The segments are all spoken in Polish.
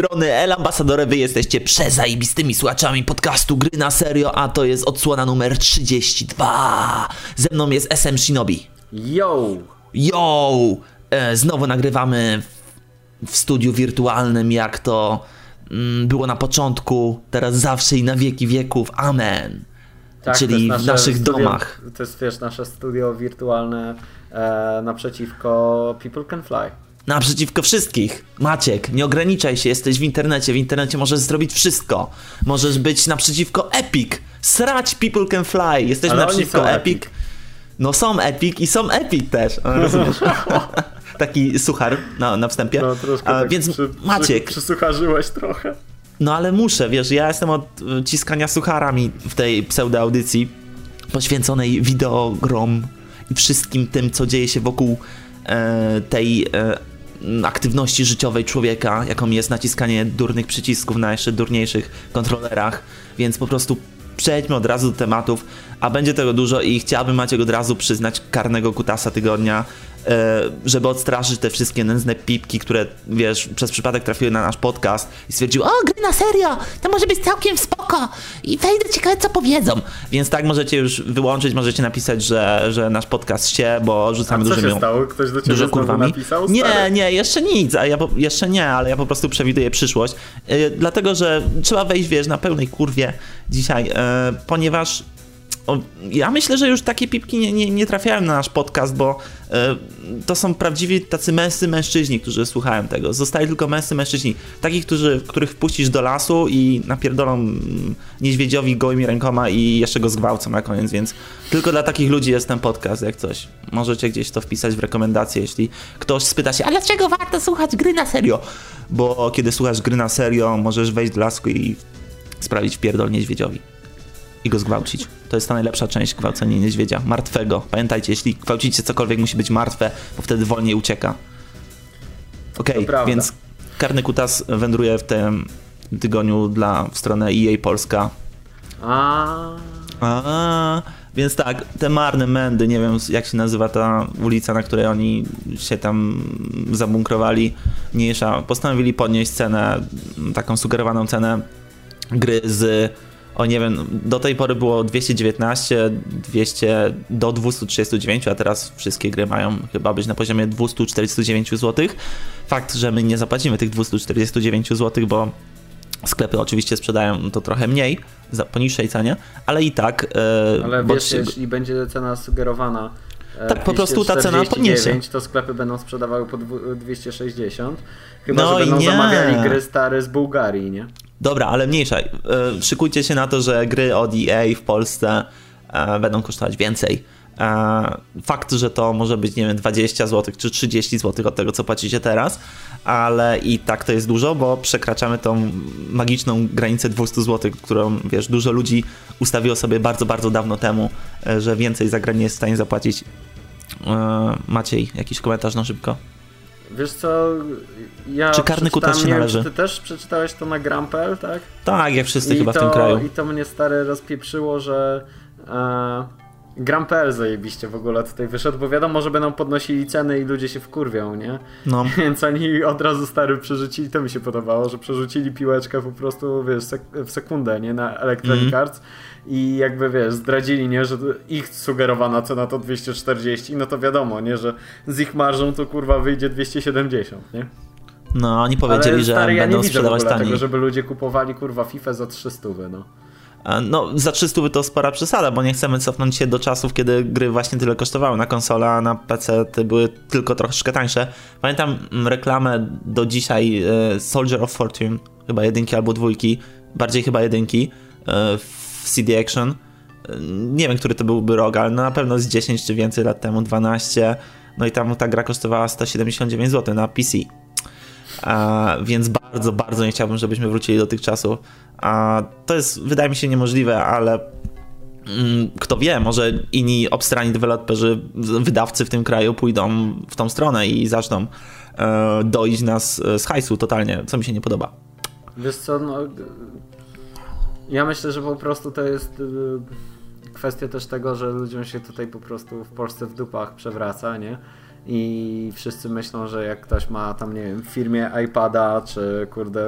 strony El Ambasadore, wy jesteście przezajebistymi słuchaczami podcastu Gry na Serio, a to jest odsłona numer 32. Ze mną jest SM Shinobi. Yo! Yo! E, znowu nagrywamy w, w studiu wirtualnym, jak to mm, było na początku, teraz zawsze i na wieki wieków. Amen. Tak, Czyli w naszych studio, domach. To jest, wiesz, nasze studio wirtualne e, naprzeciwko People Can Fly. Naprzeciwko wszystkich. Maciek, nie ograniczaj się, jesteś w internecie. W internecie możesz zrobić wszystko. Możesz być naprzeciwko Epic. Srać People Can Fly. Jesteśmy Ale naprzeciwko Epic. Epic. No są Epic i są Epic też. Rozumiesz? Taki suchar na, na wstępie. No troszkę A, tak więc przy, Maciek, Przy, przysłucharzyłeś trochę. no ale muszę, wiesz, ja jestem od y, ciskania sucharami w tej pseudoaudycji poświęconej wideogrom i wszystkim tym, co dzieje się wokół tej e, aktywności życiowej człowieka, jaką jest naciskanie durnych przycisków na jeszcze durniejszych kontrolerach, więc po prostu przejdźmy od razu do tematów, a będzie tego dużo i chciałbym Maciek od razu przyznać karnego kutasa tygodnia, e, żeby odstraszyć te wszystkie nędzne pipki, które, wiesz, przez przypadek trafiły na nasz podcast i stwierdziły, o, gry na serio, to może być całkiem spoko i wejdę ciekawe, co powiedzą. Więc tak możecie już wyłączyć, możecie napisać, że, że nasz podcast się, bo rzucamy co dużo się stało? Ktoś do ciebie kurwami. napisał? Nie, Stary? nie, jeszcze nic, a ja po, jeszcze nie, ale ja po prostu przewiduję przyszłość. Yy, dlatego, że trzeba wejść, wiesz, na pełnej kurwie dzisiaj, yy, ponieważ ja myślę, że już takie pipki nie, nie, nie trafiają na nasz podcast, bo yy, to są prawdziwi tacy męscy mężczyźni, którzy słuchają tego. Zostali tylko męscy mężczyźni. Takich, którzy, których wpuścisz do lasu i napierdolą mm, niedźwiedziowi gołymi rękoma i jeszcze go zgwałcą na koniec, więc tylko dla takich ludzi jest ten podcast, jak coś. Możecie gdzieś to wpisać w rekomendacje, jeśli ktoś spyta się, a dlaczego warto słuchać gry na serio? Bo kiedy słuchasz gry na serio, możesz wejść do lasku i sprawić pierdol niedźwiedziowi. I go zgwałcić. To jest ta najlepsza część gwałcenia niedźwiedzia. Martwego. Pamiętajcie, jeśli gwałcicie cokolwiek, musi być martwe, bo wtedy wolniej ucieka. Okej, prawda. więc karny kutas wędruje w tym tygodniu dla w stronę EA Polska. A, A, więc tak, te marne mędy, nie wiem jak się nazywa ta ulica, na której oni się tam zabunkrowali, mniejsza, postanowili podnieść cenę, taką sugerowaną cenę gry z, o nie wiem, do tej pory było 219, 200 do 239, a teraz wszystkie gry mają chyba być na poziomie 249 zł. Fakt, że my nie zapłacimy tych 249 zł, bo sklepy oczywiście sprzedają to trochę mniej, za, po niższej cenie, ale i tak... e, ale wiesz, trzy- jeśli będzie cena sugerowana e, Tak, po prostu ta cena 249, to sklepy będą sprzedawały po dwu- 260. Chyba, No że będą nie. zamawiali gry stare z Bułgarii, nie? Dobra, ale mniejsza. E, Szykujcie się na to, że gry od EA w Polsce e, będą kosztować więcej. E, Fakt, że to może być, nie wiem, 20 zł czy 30 zł od tego, co płacicie teraz, ale i tak to jest dużo, bo przekraczamy tą magiczną granicę 200 zł, którą, wiesz, dużo ludzi ustawiło sobie bardzo, bardzo dawno temu, że więcej za grę nie jest w stanie zapłacić. Maciej, jakiś komentarz na szybko? Wiesz co, ja Czy karny kutas się wiem, należy? Czy ty też przeczytałeś to na Gram.pl, tak? Tak, jak wszyscy I chyba to, w tym kraju. I to mnie stary rozpieprzyło, że e, Gram.pl zajebiście w ogóle tutaj wyszedł, bo wiadomo, że będą podnosili ceny i ludzie się wkurwią, nie? No. Więc oni od razu stary przerzucili, to mi się podobało, że przerzucili piłeczkę po prostu, wiesz, sek- w sekundę, nie? Na Electronic Mhm. Arts i jakby, wiesz, zdradzili, nie? Że ich sugerowana cena to 240, no to wiadomo, nie? Że z ich marżą to kurwa wyjdzie 270, nie? No, oni powiedzieli, Ale że stary, ja nie będą widzę w sprzedawać taniej. tego, żeby ludzie kupowali kurwa FIFA za 300, no. No, za 300 by to spora przesada, bo nie chcemy cofnąć się do czasów, kiedy gry właśnie tyle kosztowały na konsolę, a na PC te były tylko troszkę tańsze. Pamiętam mm, reklamę do dzisiaj e, Soldier of Fortune, chyba jedynki albo dwójki, bardziej chyba jedynki e, w CD Action. E, Nie wiem, który to byłby rok, ale na pewno z 10 czy więcej lat temu, 12. No i tam ta gra kosztowała 179 zł na PC. A, więc bardzo, bardzo nie chciałbym, żebyśmy wrócili do tych czasów. A, to jest, wydaje mi się, niemożliwe, ale mm, kto wie, może inni obstrani deweloperzy, wydawcy w tym kraju pójdą w tą stronę i zaczną e, doić nas e, z hajsu totalnie, co mi się nie podoba. Wiesz co, no... Ja myślę, że po prostu to jest y, kwestia też tego, że ludziom się tutaj po prostu w Polsce w dupach przewraca, nie? I wszyscy myślą, że jak ktoś ma tam, nie wiem, w firmie iPada czy kurde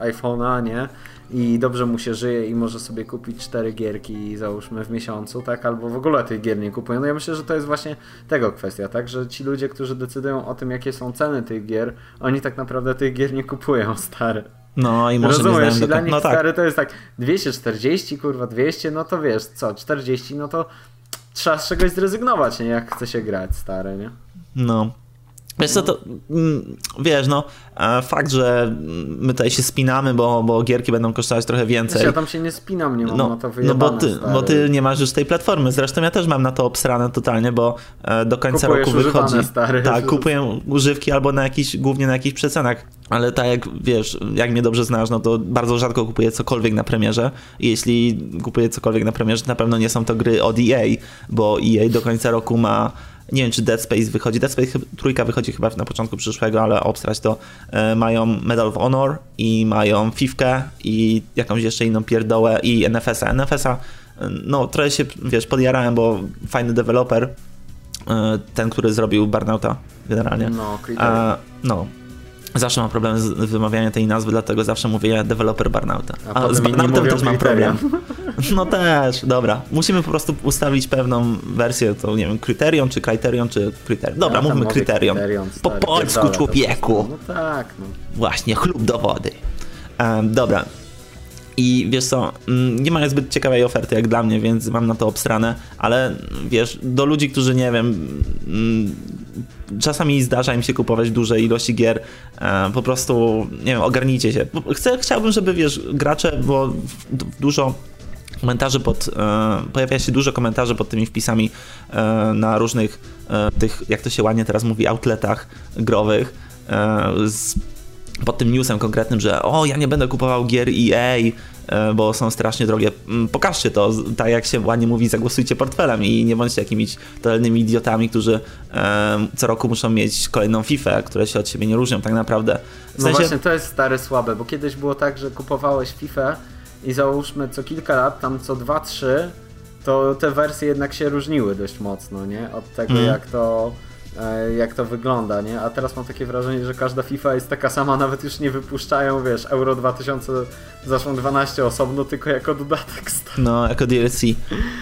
iPhone'a, nie? I dobrze mu się żyje i może sobie kupić cztery gierki załóżmy w miesiącu, tak? Albo w ogóle tych gier nie kupują. No ja myślę, że to jest właśnie tego kwestia, tak? Że ci ludzie, którzy decydują o tym, jakie są ceny tych gier, oni tak naprawdę tych gier nie kupują, stare. No i może Rozumiesz, nie i dla nich no tak. stary to jest tak 240, kurwa 200, no to wiesz, co, 40, no to trzeba z czegoś zrezygnować, nie? Jak chce się grać, stary, nie? No. Wiesz co, to mm, wiesz, no e, fakt, że my tutaj się spinamy, bo, bo gierki będą kosztować trochę Wiesz, więcej. ja tam się nie spinam, nie mam No, na to no wyjebane, bo, ty, stary. bo ty nie masz już tej platformy. Zresztą ja też mam na to obsrane totalnie, bo e, do końca Kupujesz roku używane, wychodzi. stary. Tak, kupuję używki albo na jakiś, głównie na jakichś przecenach. Ale tak jak wiesz, jak mnie dobrze znasz, no to bardzo rzadko kupuję cokolwiek na premierze. Jeśli kupuję cokolwiek na premierze, to na pewno nie są to gry od EA, bo EA do końca roku ma nie wiem, czy Dead Space wychodzi. Dead Space trójka wychodzi chyba na początku przyszłego, ale obstrać to e, mają Medal of Honor i mają Fifkę i jakąś jeszcze inną pierdołę i NFS-a. NFS-a, e, no trochę się, wiesz, podjarałem, bo fajny deweloper, e, ten, który zrobił Burnouta generalnie. No, Criterion. No. Zawsze mam problem z wymawianiem tej nazwy, dlatego zawsze mówię deweloper Burnouta. A A, z Burnoutem też mam problem. No też, dobra. Musimy po prostu ustalić pewną wersję, to nie wiem, Criterion, czy Criterion, czy Criterion. Dobra, Ja mówmy Criterion. Criterion, Po polsku, człowieku. No tak, no. Właśnie, chlub do wody. Em, dobra. I wiesz co, mm, nie mają zbyt ciekawej oferty jak dla mnie, więc mam na to obstranę, ale wiesz, do ludzi, którzy nie wiem, mm, czasami zdarza im się kupować duże ilości gier, e, po prostu, nie wiem, ogarnijcie się. Chcę, chciałbym, żeby wiesz, gracze, bo dużo komentarzy pod, e, pojawia się dużo komentarzy pod tymi wpisami e, na różnych tych, jak to się ładnie teraz mówi, outletach growych z, pod tym newsem konkretnym, że o, ja nie będę kupował gier EA, bo są strasznie drogie. Mm, Pokażcie to, tak jak się ładnie mówi, zagłosujcie portfelem i nie bądźcie jakimiś totalnymi idiotami, którzy e, co roku muszą mieć kolejną FIFA, które się od siebie nie różnią tak naprawdę. W No sensie, właśnie, to jest stare słabe, bo kiedyś było tak, że kupowałeś FIFA i załóżmy co kilka lat, tam co 2-3, to te wersje jednak się różniły dość mocno, nie? Od tego Mhm. jak to e, jak to wygląda, nie? A teraz mam takie wrażenie, że każda FIFA jest taka sama, nawet już nie wypuszczają, wiesz, Euro 2000 zaszło 12 osobno, tylko jako dodatek. stary. no, jako DLC.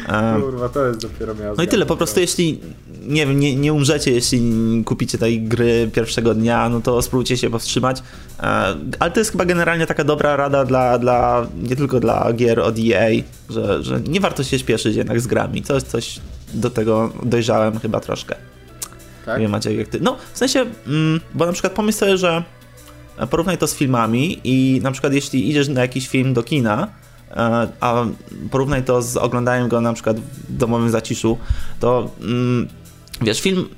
E, Kurwa, to jest dopiero miasto. No i tyle, po prostu jeśli nie wiem, nie, nie umrzecie, jeśli kupicie tej gry pierwszego dnia, no to spróbujcie się powstrzymać. E, Ale to jest chyba generalnie taka dobra rada dla, dla nie tylko dla gier od EA, że, że nie warto się śpieszyć jednak z grami. Coś, coś do tego dojrzałem chyba troszkę. Tak? Nie Maciek, jak ty. No, w sensie, mm, bo na przykład pomyśl sobie, że porównaj to z filmami i na przykład jeśli idziesz na jakiś film do kina, e, a porównaj to z oglądaniem go na przykład w domowym zaciszu, to mm, wiesz, film,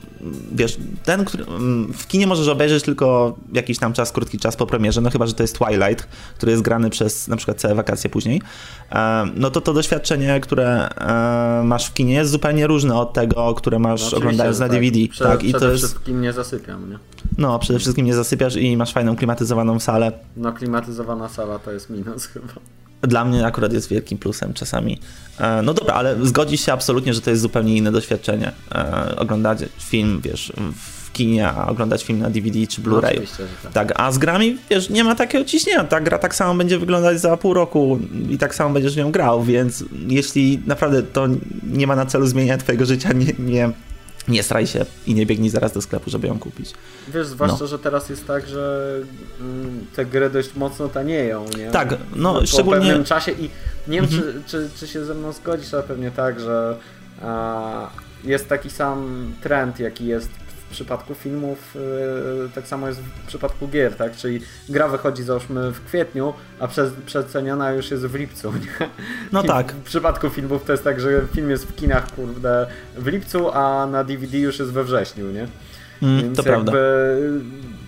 wiesz, ten, który w kinie możesz obejrzeć tylko jakiś tam czas, krótki czas po premierze, no chyba, że to jest Twilight, który jest grany przez na przykład całe wakacje później, e, no to to doświadczenie, które e, masz w kinie jest zupełnie różne od tego, które masz No oglądając na tak. DVD. Prze- tak, i przede to jest, wszystkim nie zasypiam, nie? no, przede wszystkim nie zasypiasz i masz fajną klimatyzowaną salę. No klimatyzowana sala to jest minus chyba. Dla mnie akurat jest wielkim plusem czasami. E, No dobra, ale zgodzisz się absolutnie, że to jest zupełnie inne doświadczenie. E, Oglądać film, wiesz, w kinie, a oglądać film na DVD czy No, Blu-ray. oczywiście, że tak. Tak, a z grami, wiesz, nie ma takiego ciśnienia. Ta gra tak samo będzie wyglądać za pół roku i tak samo będziesz nią grał, więc jeśli naprawdę to nie ma na celu zmieniania twojego życia, nie, nie, nie straj się i nie biegnij zaraz do sklepu, żeby ją kupić. Wiesz, zwłaszcza, No. że teraz jest tak, że mm, te gry dość mocno tanieją, nie? Tak, no, po szczególnie- pewnym czasie i nie wiem, Mhm. czy, czy, czy się ze mną zgodzisz, ale pewnie tak, że a, jest taki sam trend, jaki jest przypadku filmów, y, tak samo jest w przypadku gier, tak? Czyli gra wychodzi załóżmy w kwietniu, a przez, przeceniona już jest w lipcu, nie? No I tak. W przypadku filmów to jest tak, że film jest w kinach, kurde, w lipcu, a na DVD już jest we wrześniu, nie? Mm, Więc to prawda. jakby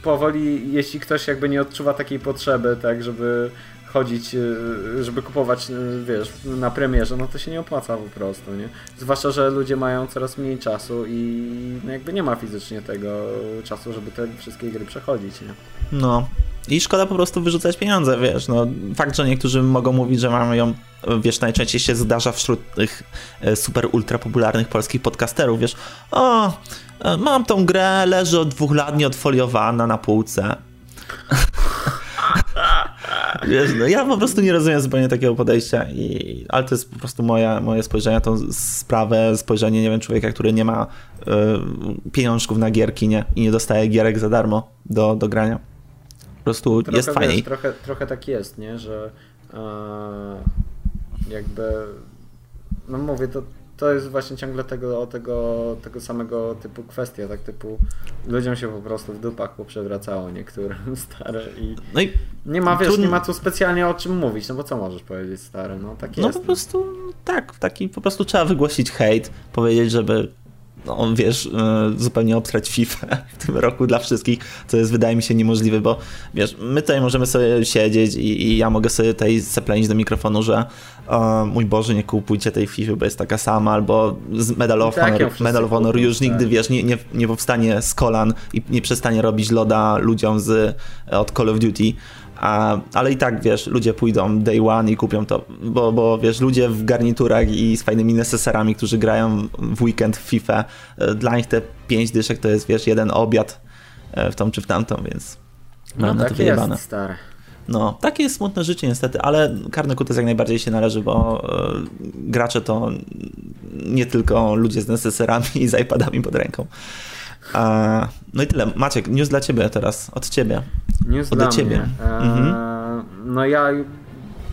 powoli, jeśli ktoś jakby nie odczuwa takiej potrzeby, tak, żeby chodzić, y, żeby kupować, y, wiesz, na premierze, no to się nie opłaca po prostu, nie? Zwłaszcza, że ludzie mają coraz mniej czasu i no jakby nie ma fizycznie tego czasu, żeby te wszystkie gry przechodzić, nie? No. I szkoda po prostu wyrzucać pieniądze, wiesz, no fakt, że niektórzy mogą mówić, że mamy ją, wiesz, najczęściej się zdarza wśród tych e, super ultra popularnych polskich podcasterów, wiesz, o, e, mam tą grę, leży od dwóch lat nieodfoliowana na półce. Wiesz, no, ja po prostu nie rozumiem zupełnie takiego podejścia, i, ale to jest po prostu moja, moje spojrzenie na tą sprawę, spojrzenie, nie wiem, człowieka, który nie ma y, pieniążków na gierki nie, i nie dostaje gierek za darmo do, do grania. Po prostu trochę, jest fajnie. Trochę, trochę tak jest, nie, że e, jakby, no mówię, to to jest właśnie ciągle tego, tego, tego samego typu kwestia, tak typu ludziom się po prostu w dupach poprzewracało niektórym stare i, no i nie ma, wiesz, nie ma tu specjalnie o czym mówić, no bo co możesz powiedzieć stary, no tak jest. No po prostu tak, taki po prostu trzeba wygłosić hejt, powiedzieć, żeby no, wiesz, e, zupełnie obstrać FIFA w tym roku dla wszystkich, co jest wydaje mi się niemożliwe, bo wiesz, my tutaj możemy sobie siedzieć i, i ja mogę sobie tutaj zaplenić do mikrofonu, że o, mój Boże, nie kupujcie tej FIFA, bo jest taka sama, albo Medal of tak, Honor, Medal of Honor już nigdy, tak. wiesz, nie, nie, nie powstanie z kolan i nie przestanie robić loda ludziom z, od Call of Duty, a, ale i tak, wiesz, ludzie pójdą day one i kupią to, bo, bo wiesz, ludzie w garniturach i z fajnymi neseserami, którzy grają w weekend w FIFA, e, dla nich te pięć dyszek to jest, wiesz, jeden obiad e, w tą czy w tamtą, więc no, mam na to wyjebane. Jest, stary. No, takie jest smutne życie niestety, ale karny kutas jak najbardziej się należy, bo e, gracze to nie tylko ludzie z neseserami i z iPadami pod ręką. No i tyle. Maciek, news dla ciebie teraz, od ciebie. News od dla ciebie. Mnie. Mhm. No ja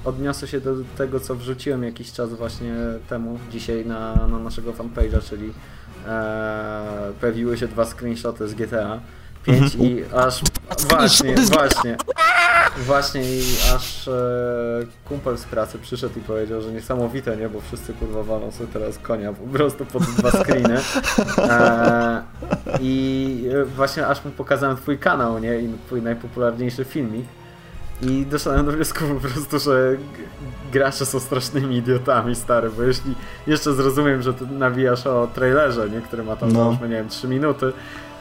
odniosę się do tego, co wrzuciłem jakiś czas właśnie temu, dzisiaj na, na naszego fanpage'a, czyli e, pojawiły się dwa screenshoty z GTA 5 mhm. i aż właśnie, właśnie właśnie i aż e, kumpel z pracy przyszedł i powiedział, że niesamowite, nie, bo wszyscy kurwa walą sobie teraz konia po prostu pod dwa screeny e, i właśnie aż mu pokazałem twój kanał, nie, i twój najpopularniejszy filmik i doszedłem do wniosku po prostu, że gracze są strasznymi idiotami, stary, bo jeśli jeszcze zrozumiem, że ty nawijasz o trailerze, nie, który ma tam, no. nie wiem, 3 minuty,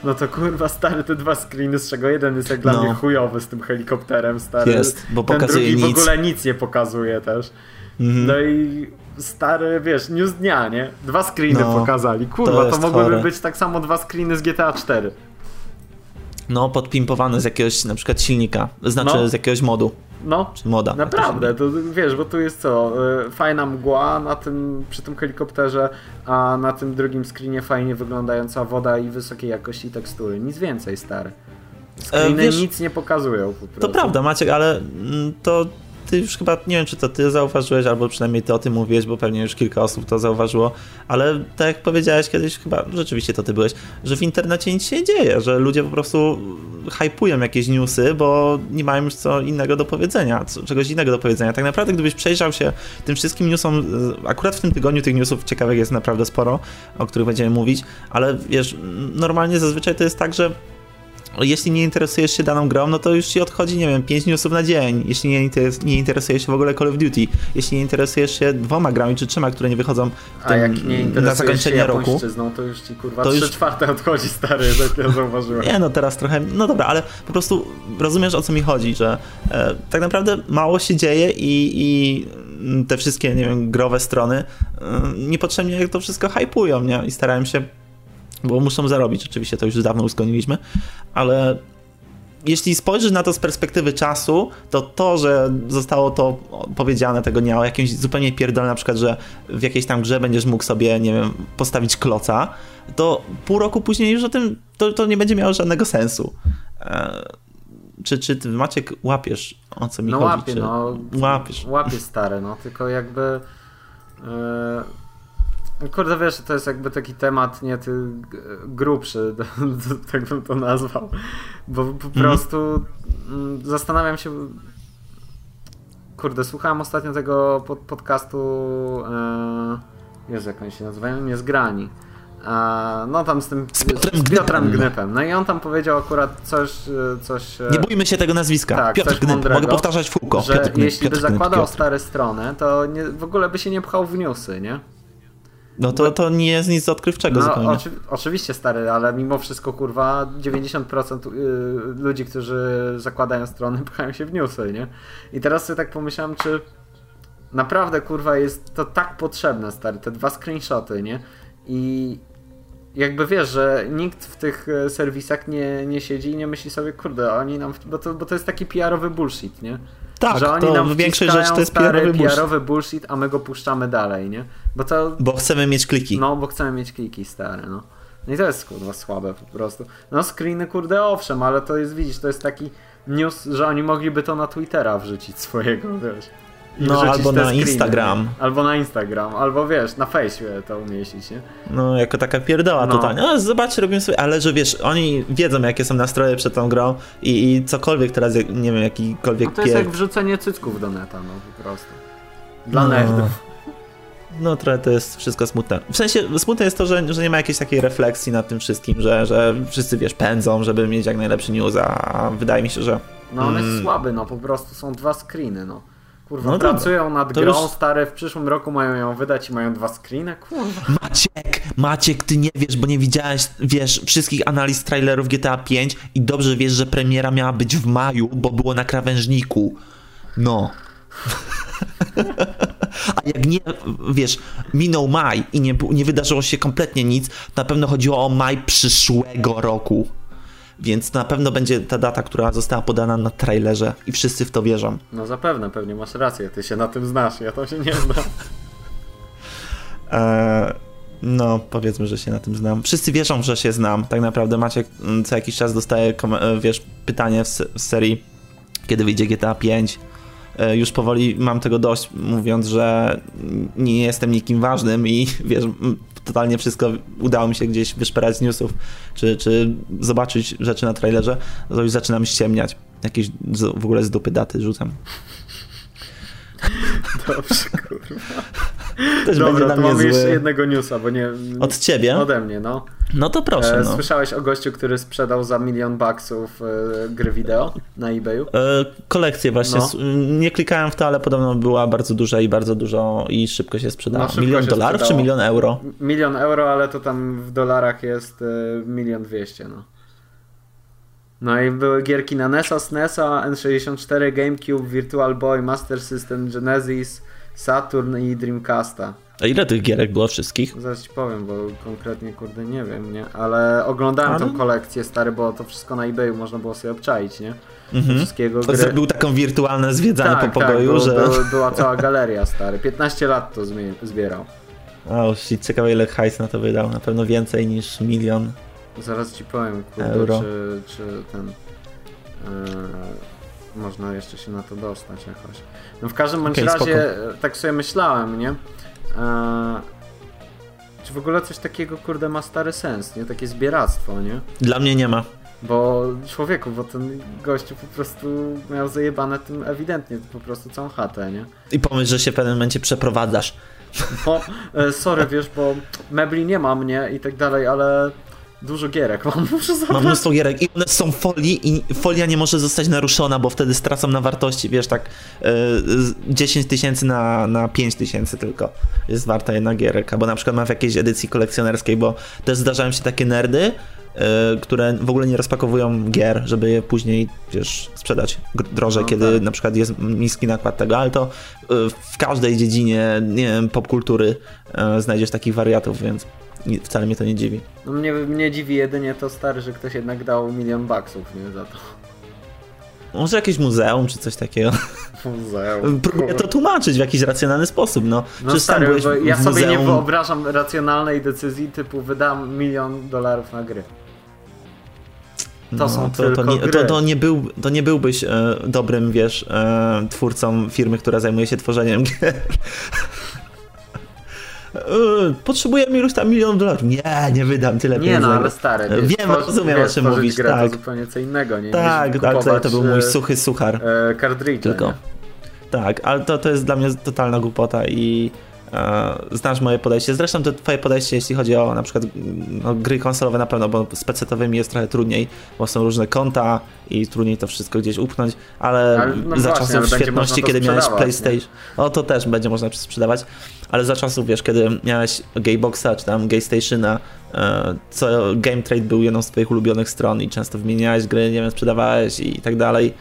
no to kurwa, stary, te dwa screeny, z czego jeden jest jak dla no. mnie chujowy z tym helikopterem, stary. Jest, bo Ten pokazuje drugi nic. w ogóle nic nie pokazuje też. Mhm. No i stary, wiesz, news dnia, nie? Dwa screeny no, pokazali. Kurwa, to, to mogłyby chore. być tak samo dwa screeny z GTA 4. No, podpimpowane z jakiegoś na przykład silnika, znaczy no. z jakiegoś modu. No, czy moda. Naprawdę, to wiesz, bo tu jest co, y, fajna mgła na tym, przy tym helikopterze, a na tym drugim screenie fajnie wyglądająca woda i wysokiej jakości tekstury. Nic więcej, stary. Screeny e, wiesz, nic nie pokazują po prostu. To prawda, Maciek, ale mm, to ty już chyba, nie wiem czy to ty zauważyłeś, albo przynajmniej ty o tym mówiłeś, bo pewnie już kilka osób to zauważyło, ale tak jak powiedziałeś kiedyś, chyba rzeczywiście to ty byłeś, że w internecie nic się nie dzieje, że ludzie po prostu hypują jakieś newsy, bo nie mają już co innego do powiedzenia, czegoś innego do powiedzenia. Tak naprawdę gdybyś przejrzał się tym wszystkim newsom, akurat w tym tygodniu tych newsów ciekawych jest naprawdę sporo, o których będziemy mówić, ale wiesz, normalnie zazwyczaj to jest tak, że jeśli nie interesujesz się daną grą, no to już ci odchodzi, nie wiem, 5 newsów na dzień. Jeśli nie, interes nie interesujesz się w ogóle Call of Duty, jeśli nie interesujesz się dwoma grami czy trzema, które nie wychodzą w tym, jak nie na zakończenie się roku, to już ci kurwa to 3 już... czwarte odchodzi stary, jak ja zauważyłem. Nie, no teraz trochę, no dobra, ale po prostu rozumiesz o co mi chodzi, że e, tak naprawdę mało się dzieje i, i te wszystkie, nie wiem, growe strony e, niepotrzebnie to wszystko hypują, nie? I starałem się bo muszą zarobić. Oczywiście to już dawno uzgodniliśmy, ale jeśli spojrzysz na to z perspektywy czasu, to to, że zostało to powiedziane tego dnia o jakimś zupełnie pierdolę, na przykład, że w jakiejś tam grze będziesz mógł sobie, nie wiem, postawić kloca, to pół roku później już o tym, to, to nie będzie miało żadnego sensu. E, czy, czy ty, Maciek, łapiesz, o co mi no chodzi? Łapię, no łapiesz, Łapię stare, no tylko jakby... Yy Kurde, wiesz, to jest jakby taki temat nie ty grubszy, tak bym to nazwał, bo po mhm. prostu mm. zastanawiam się. Kurde, słuchałem ostatnio tego pod, podcastu. E, Jezu, jak oni się nazywają? Niezgrani. A, no tam z tym z Piotrem, z Piotrem Gnypem. No i on tam powiedział akurat coś. coś e, Nie bójmy się tego nazwiska. Tak, Piotr Gnyp. Mądrego, Mogę powtarzać Fuko. Że Piotr Gnyp, jeśli Piotr by zakładał Piotr. stare strony, to nie, w ogóle by się nie pchał w newsy, nie? No to, to nie jest nic odkrywczego No, zupełnie. oczy, oczywiście stary, ale mimo wszystko kurwa 90% y, ludzi, którzy zakładają strony pchają się w newsy, nie? I teraz sobie tak pomyślałem, czy naprawdę kurwa jest to tak potrzebne, stary, te dwa screenshoty, nie? I jakby wiesz, że nikt w tych e, serwisach nie, nie siedzi i nie myśli sobie, kurde, oni nam, bo to, bo to jest taki PR-owy bullshit, nie? Tak, że oni to nam większość rzeczy to jest stary. PR-owy bullshit, a my go puszczamy dalej, nie? Bo to Bo chcemy mieć kliki. no, bo chcemy mieć kliki stare, no. No i to jest kurwa słabe po prostu. No screeny kurde owszem, ale to jest, widzisz, to jest taki news, że oni mogliby to na Twittera wrzucić swojego, wiesz. No, albo na screeny, Instagram. Albo na Instagram, albo wiesz, na Fejsie to umieścić, nie? No, jako taka pierdoła No. totalnie. No, zobaczcie, robimy sobie, ale że wiesz, oni wiedzą, jakie są nastroje przed tą grą i, i cokolwiek teraz, nie wiem, jakikolwiek No to jest pier... jak wrzucenie cycków do neta, no po prostu. Dla No. nerdów. No trochę to jest wszystko smutne. W sensie smutne jest to, że, że nie ma jakiejś takiej refleksji nad tym wszystkim, że, że wszyscy wiesz, pędzą, żeby mieć jak najlepszy news, a wydaje mi się, że No on jest Mm. słaby, no po prostu są dwa screeny, no. Kurwa, No dobra. pracują nad To grą, już- stare, w przyszłym roku mają ją wydać i mają dwa screeny, kurwa. Maciek, Maciek, ty nie wiesz, bo nie widziałeś, wiesz, wszystkich analiz trailerów GTA 5 i dobrze wiesz, że premiera miała być w maju, bo było na krawężniku. No. A jak nie, wiesz, minął maj i nie, nie wydarzyło się kompletnie nic, na pewno chodziło o maj przyszłego roku. Więc na pewno będzie ta data, która została podana na trailerze i wszyscy w to wierzą. No zapewne, pewnie masz rację, ty się na tym znasz, ja to się nie znam. Eee, no, powiedzmy, że się na tym znam. Wszyscy wierzą, że się znam. Tak naprawdę Maciek mm, co jakiś czas dostaje, e, wiesz, pytanie w, w serii, kiedy wyjdzie GTA 5. E, Już powoli mam tego dość, mówiąc, że nie jestem nikim ważnym i wiesz, totalnie wszystko udało mi się gdzieś wyszperać z newsów, czy, czy zobaczyć rzeczy na trailerze, to już zaczynam ściemniać. Jakieś w ogóle z dupy daty rzucam. Dobrze, kurwa. Też będzie Dobra, dla to mamy jeszcze jednego newsa, bo nie... Od ciebie? Ode mnie, no. No to proszę, E, no. Słyszałeś o gościu, który sprzedał za milion baksów e, gry wideo na eBayu? E, kolekcję właśnie. No. Nie klikałem w to, ale podobno była bardzo duża i bardzo dużo i szybko się sprzedała. No, szybko milion się dolarów czy sprzedało. milion euro? Milion euro, ale to tam w dolarach jest e, milion dwieście, no. No i były gierki na NESa, SNESa, N64, GameCube, Virtual Boy, Master System, Genesis, Saturn i Dreamcasta. A ile tych gierek było wszystkich? Zaraz ci powiem, bo konkretnie kurde nie wiem, nie? Ale oglądałem Ale- tą kolekcję stary, bo to wszystko na eBayu można było sobie obczaić, nie? Mhm. Wszystkiego To gry. Zrobił taką wirtualne zwiedzanie po pokoju, było- że... było- była cała galeria stary. 15 lat to zbierał. O, shit, ciekawe ile hajs na to wydał. Na pewno więcej niż milion. Zaraz ci powiem, kurde, Euro. czy, czy ten. e, można jeszcze się na to dostać jakoś. No w każdym bądź Okej, razie, spoko. e, tak sobie myślałem, nie? E, czy w ogóle coś takiego, kurde, ma stary sens, nie? Takie zbieractwo, nie? Dla mnie nie ma. Bo człowieku, bo ten gościu po prostu miał zajebane tym ewidentnie po prostu całą chatę, nie? I pomyśl, że się w pewnym momencie przeprowadzasz. Bo, e, sorry, wiesz, bo mebli nie mam, nie? I tak dalej, ale dużo gierek mam, muszę Mam zabrać. mnóstwo gierek i one są w folii i folia nie może zostać naruszona, bo wtedy stracą na wartości, wiesz, tak e, z 10 tysięcy na, na 5 tysięcy tylko jest warta jedna gierka, bo na przykład ma w jakiejś edycji kolekcjonerskiej, bo też zdarzają się takie nerdy, e, które w ogóle nie rozpakowują gier, żeby je później, wiesz, sprzedać drożej, No kiedy tak. na przykład jest niski nakład tego, ale to e, w każdej dziedzinie, nie wiem, popkultury e, znajdziesz takich wariatów, więc wcale mnie to nie dziwi. No mnie, mnie dziwi jedynie to stary, że ktoś jednak dał milion baksów, nie? Za to. Może jakieś muzeum czy coś takiego. Muzeum. Próbuję to tłumaczyć w jakiś racjonalny sposób, no. No Przecież stary, byłeś bo ja sobie nie wyobrażam racjonalnej decyzji typu wydam milion dolarów na gry. To są to, tylko to, nie, gry. to, to, nie był, to nie byłbyś e, dobrym, wiesz, e, twórcą firmy, która zajmuje się tworzeniem gier. E, Potrzebujemy iluś tam milion dolarów. Nie, nie wydam tyle Nie pieniędzy. no, na ale stary, Wiem, rozumiem, o wiesz, czym tworzyć mówisz, grę tak. to zupełnie co innego, nie? Tak, tak, to, to był mój e, suchy suchar. E, Tylko. nie? Tak, ale to, to jest dla mnie totalna głupota i znasz moje podejście. Zresztą to twoje podejście, jeśli chodzi o na przykład no, gry konsolowe na pewno, bo z PC-towymi jest trochę trudniej, bo są różne konta i trudniej to wszystko gdzieś upchnąć, ale, Ale, no za właśnie, czasów świetności, kiedy miałeś PlayStation, no to też będzie można sprzedawać, ale za czasów, wiesz, kiedy miałeś Gameboxa czy tam Gaystationa, e, co Game Trade był jedną z twoich ulubionych stron i często wymieniałeś gry, nie wiem, sprzedawałeś i tak dalej.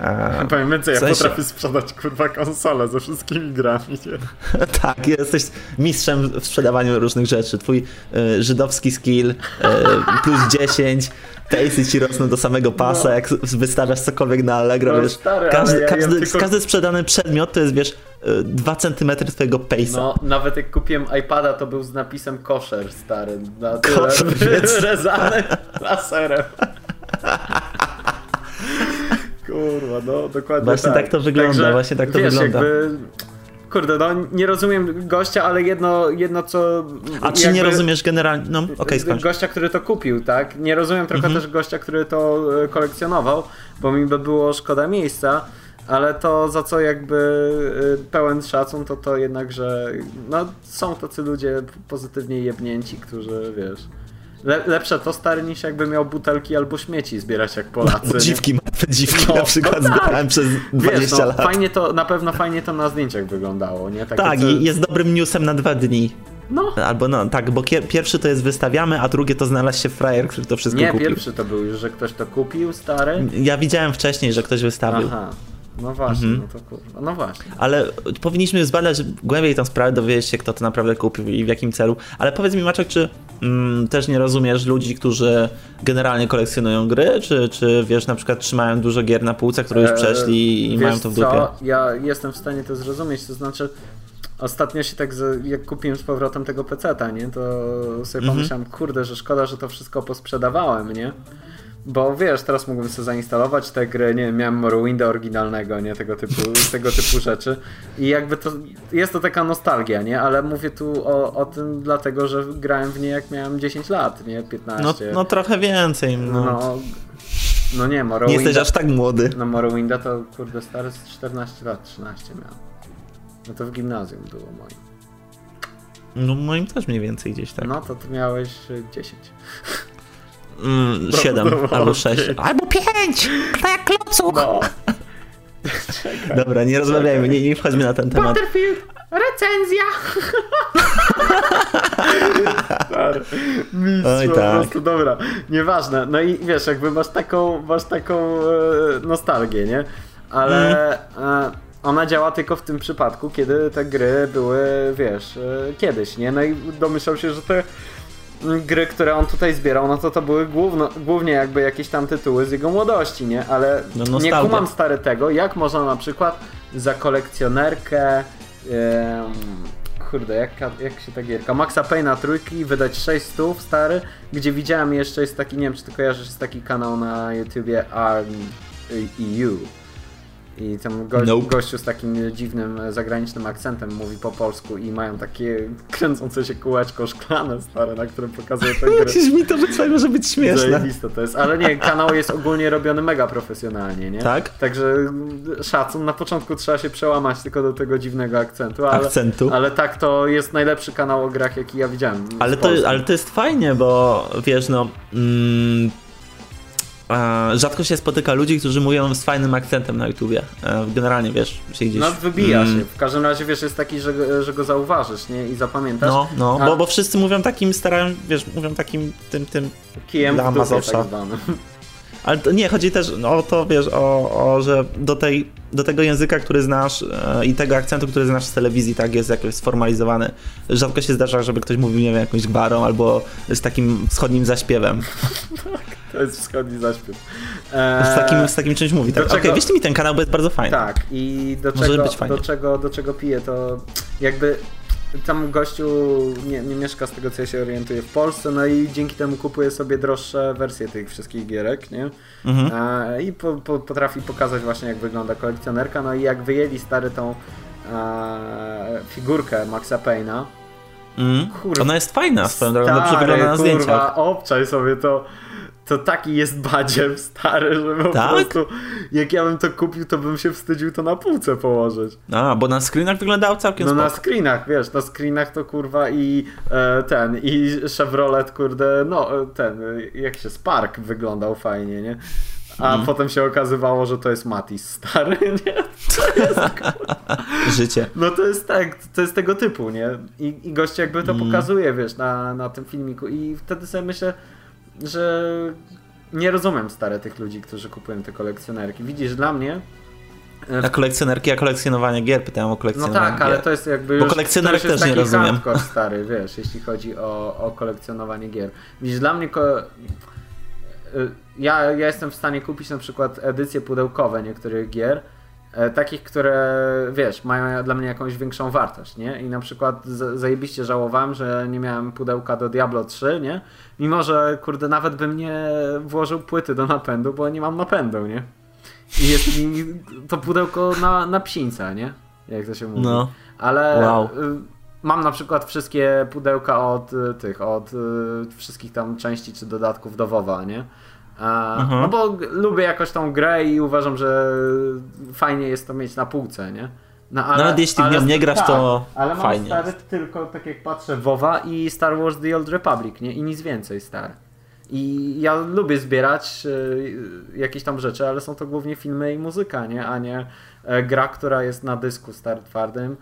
E, Powiem więcej, ja w sensie- potrafię sprzedać kurwa konsolę ze wszystkimi grami. Nie? Tak, jesteś mistrzem w sprzedawaniu różnych rzeczy. Twój e, żydowski skill e, plus 10, tasty ci rosną do samego pasa, No. jak wystawiasz cokolwiek na Allegro, No wiesz, stary, każdy, ja każdy, tylko- każdy sprzedany przedmiot to jest, wiesz, 2 cm twojego pace'a. No, nawet jak kupiłem iPada, to był z napisem kosher, stary. Na tyle Kosher, więc- laserem. No dokładnie Właśnie tak to wygląda, właśnie tak to wiesz, wygląda. Jakby, kurde, no nie rozumiem gościa, ale jedno, jedno co... A czy nie rozumiesz generalnie... No, okej, skończ. Gościa, który to kupił, tak? Nie rozumiem trochę Mhm. też gościa, który to e, kolekcjonował, bo mi by było szkoda miejsca, ale to za co jakby e, pełen szacun, to to jednak, że no, są tacy ludzie pozytywnie jebnięci, którzy wiesz. Le, lepsze to stary niż jakby miał butelki albo śmieci zbierać jak Polacy. nie? Dziwki, martwe dziwki No, na przykład no tak. zbierałem przez 20 Wiesz, no, lat. fajnie to, na pewno fajnie to na zdjęciach wyglądało, nie? Takie Tak, co- jest dobrym newsem na dwa dni. No, Albo no, tak, bo pierwszy to jest wystawiamy, a drugie to znalazł się frajer, który to wszystko nie, kupił. pierwszy to był już, że ktoś to kupił, stary. Ja widziałem wcześniej, że ktoś wystawił. Aha, no właśnie, Mhm. no to kurwa, no właśnie. Ale powinniśmy zbadać głębiej tą sprawę, dowiedzieć się, kto to naprawdę kupił i w jakim celu. Ale powiedz mi, Maczek, czy mm, też nie rozumiesz ludzi, którzy generalnie kolekcjonują gry, czy, czy wiesz, na przykład trzymają dużo gier na półce, które już Eee, przeszli i mają to w dupie? Co? Ja jestem w stanie to zrozumieć, to znaczy ostatnio się tak, jak kupiłem z powrotem tego peceta, nie, to sobie Mhm. pomyślałem, kurde, że szkoda, że to wszystko posprzedawałem, nie? Bo wiesz, teraz mógłbym sobie zainstalować te gry, nie miałem Morrowinda oryginalnego, nie, tego typu, tego typu rzeczy i jakby to, jest to taka nostalgia, nie, ale mówię tu o, o tym dlatego, że grałem w nie jak miałem 10 lat, nie, 15. No, no trochę więcej. No. no, no nie, nie Morrowinda... jesteś aż tak młody. No Morrowinda to kurde stary z 14 lat, 13 miał. No to w gimnazjum było moim. No moim też mniej więcej gdzieś tak. No to ty miałeś y, 10. Mm, siedem no, albo no, sześć. pięć. Albo pięć! Tak, klocuk! No. Dobra, nie rozmawiajmy, nie, nie wchodźmy na ten temat. Butterfield, recenzja! Mistrz, Oj, po tak. prostu, dobra, nieważne. No i wiesz, jakby masz taką, masz taką e, nostalgię, nie? Ale e, ona działa tylko w tym przypadku, kiedy te gry były, wiesz, e, kiedyś, nie? No i domyślał się, że te mm, gry, które on tutaj zbierał, no to to były główno, głównie jakby jakieś tam tytuły z jego młodości, nie? Ale No, nie kumam stary tego, jak można na przykład za kolekcjonerkę em, kurde, jak, jak się ta gierka Maxa Payne'a trójki wydać 6 stów stary, gdzie widziałem jeszcze jest taki, nie wiem czy ty kojarzysz, jest taki kanał na YouTubie ARM EU i tam go, Nope. gościu z takim dziwnym e, zagranicznym akcentem mówi po polsku i mają takie kręcące się kółeczko szklane stare, na którym pokazuje te gry. Musisz mi to wysłać, może być śmieszne. Zajebiste to jest, ale nie, kanał jest ogólnie robiony mega profesjonalnie, nie? Tak? Także mm, szacun, na początku trzeba się przełamać tylko do tego dziwnego akcentu, ale, Akcentu. ale tak to jest najlepszy kanał o grach, jaki ja widziałem. Ale to, ale to jest fajnie, bo wiesz, no. Mm, e, rzadko się spotyka ludzi, którzy mówią z fajnym akcentem na YouTubie. E, generalnie wiesz, się gdzieś. No wybija mm, się. W każdym razie wiesz, jest taki, że, go- że go zauważysz, nie? I zapamiętasz. No, no, A- bo, bo wszyscy mówią takim starają, wiesz, mówią takim tym, tym. Kijem dla Mazowsza. tak. Ale to nie, chodzi też o to, wiesz, o, o że do, tej, do tego języka, który znasz e, i tego akcentu, który znasz z telewizji, tak, jest jakoś sformalizowany. Rzadko się zdarza, żeby ktoś mówił, nie wiem, jakąś gwarą albo z takim wschodnim zaśpiewem. To jest wschodni zaśpiew. Z Eee, takim, z takim czymś mówi. Tak, okej, czego- wyślij mi ten kanał, bo jest bardzo fajny. Tak, i do Może czego, być do, czego, do czego piję, to jakby tam gościu nie, nie mieszka z tego co ja się orientuję w Polsce, no i dzięki temu kupuje sobie droższe wersje tych wszystkich gierek, nie? Mhm. E, I po, po, potrafi pokazać właśnie jak wygląda kolekcjonerka, no i jak wyjęli stary tą e, figurkę Maxa Payne'a, Mm. Kurwa. Ona jest fajna, swoją drogą, dobrze wygląda na zdjęciach. obczaj sobie to. To taki jest badziew stary, że po Tak? prostu jak ja bym to kupił, to bym się wstydził to na półce położyć. A, bo na screenach wyglądał całkiem No na spoko. screenach, wiesz, na screenach to kurwa i e, ten, i Chevrolet, kurde, no e, ten, e, jak się Spark wyglądał fajnie, nie? A Mhm. potem się okazywało, że to jest Matis stary, nie? Życie. No to jest tak, to jest tego typu, nie? I, i gość jakby to Mm. pokazuje, wiesz, na, na tym filmiku i wtedy sobie myślę, że nie rozumiem stare tych ludzi, którzy kupują te kolekcjonerki. Widzisz, dla mnie e, A kolekcjonerki, a kolekcjonowanie gier? Pytałem o no kolekcjonowanie tak, ale gier. to jest jakby Bo już, kolekcjonerek też nie rozumiem. hardcore stary, wiesz, jeśli chodzi o, o kolekcjonowanie gier. Widzisz, dla mnie ko- y, ja, ja jestem w stanie kupić na przykład edycje pudełkowe niektórych gier, e, takich, które, wiesz, mają dla mnie jakąś większą wartość, nie? I na przykład zajebiście żałowałem, że nie miałem pudełka do Diablo 3, nie? Mimo, że, kurde, nawet bym nie włożył płyty do napędu, bo nie mam napędu, nie? I jest mi to pudełko na, na psińca, nie? Jak to się mówi. No. Ale Wow. y, mam na przykład wszystkie pudełka od y, tych, od y, wszystkich tam części czy dodatków do WoWa, nie? No bo lubię jakoś tą grę i uważam, że fajnie jest to mieć na półce, nie? No, Nawet jeśli w nią nie grasz, to ale mam fajnie stary tylko, tak jak patrzę, WoWa i Star Wars The Old Republic, nie? I nic więcej, stary. I ja lubię zbierać y, jakieś tam rzeczy, ale są to głównie filmy i muzyka, nie? A nie e, gra, która jest na dysku stary twardym,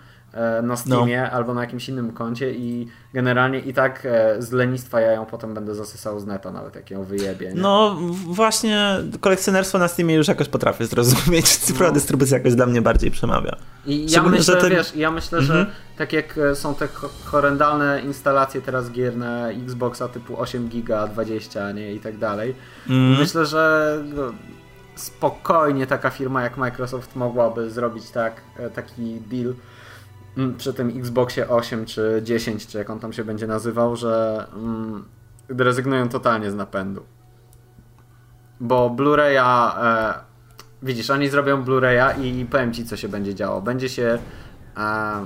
na Steamie albo na jakimś innym koncie i generalnie i tak e, z lenistwa ja ją potem będę zasysał z neta, nawet jak ją wyjebie. Nie? No właśnie kolekcjonerstwo na Steamie już jakoś potrafię zrozumieć. Cyfrowa No. dystrybucja jakoś dla mnie bardziej przemawia. I ja myślę, że te- wiesz, ja myślę, że Mhm. tak jak e, są te ho- horrendalne instalacje teraz gier na Xboxa typu 8 giga, 20, nie i tak dalej. Mm. Myślę, że no, spokojnie taka firma jak Microsoft mogłaby zrobić tak, e, taki deal przy tym Xboxie 8 czy 10, czy jak on tam się będzie nazywał, że mm, rezygnują totalnie z napędu. Bo Blu-raya, e, widzisz, oni zrobią Blu-raya i powiem ci, co się będzie działo. Będzie się. E,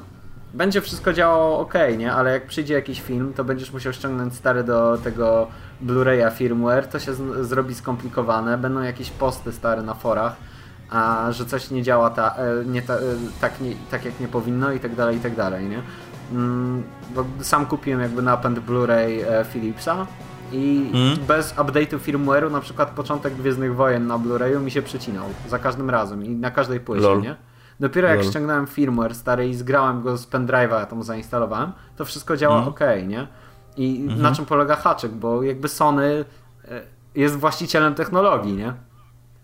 będzie wszystko działało ok, nie? Ale jak przyjdzie jakiś film, to będziesz musiał ściągnąć stary do tego Blu-raya firmware, to się z- zrobi skomplikowane, będą jakieś posty stare na forach, a że coś nie działa ta, e, nie ta, e, tak, nie, tak jak nie powinno i tak dalej, i tak dalej, nie? Mm, bo sam kupiłem jakby napęd Blu-ray e, Philipsa i Mm. bez update'u firmware'u na przykład początek Gwiezdnych Wojen na Blu-rayu mi się przecinał za każdym razem i na każdej płycie, Lol. nie? Dopiero jak Lol. ściągnąłem firmware stary i zgrałem go z pendrive'a, tam zainstalowałem, to wszystko działa Mm. ok, nie? I na czym polega haczyk, bo jakby Sony jest właścicielem technologii, nie?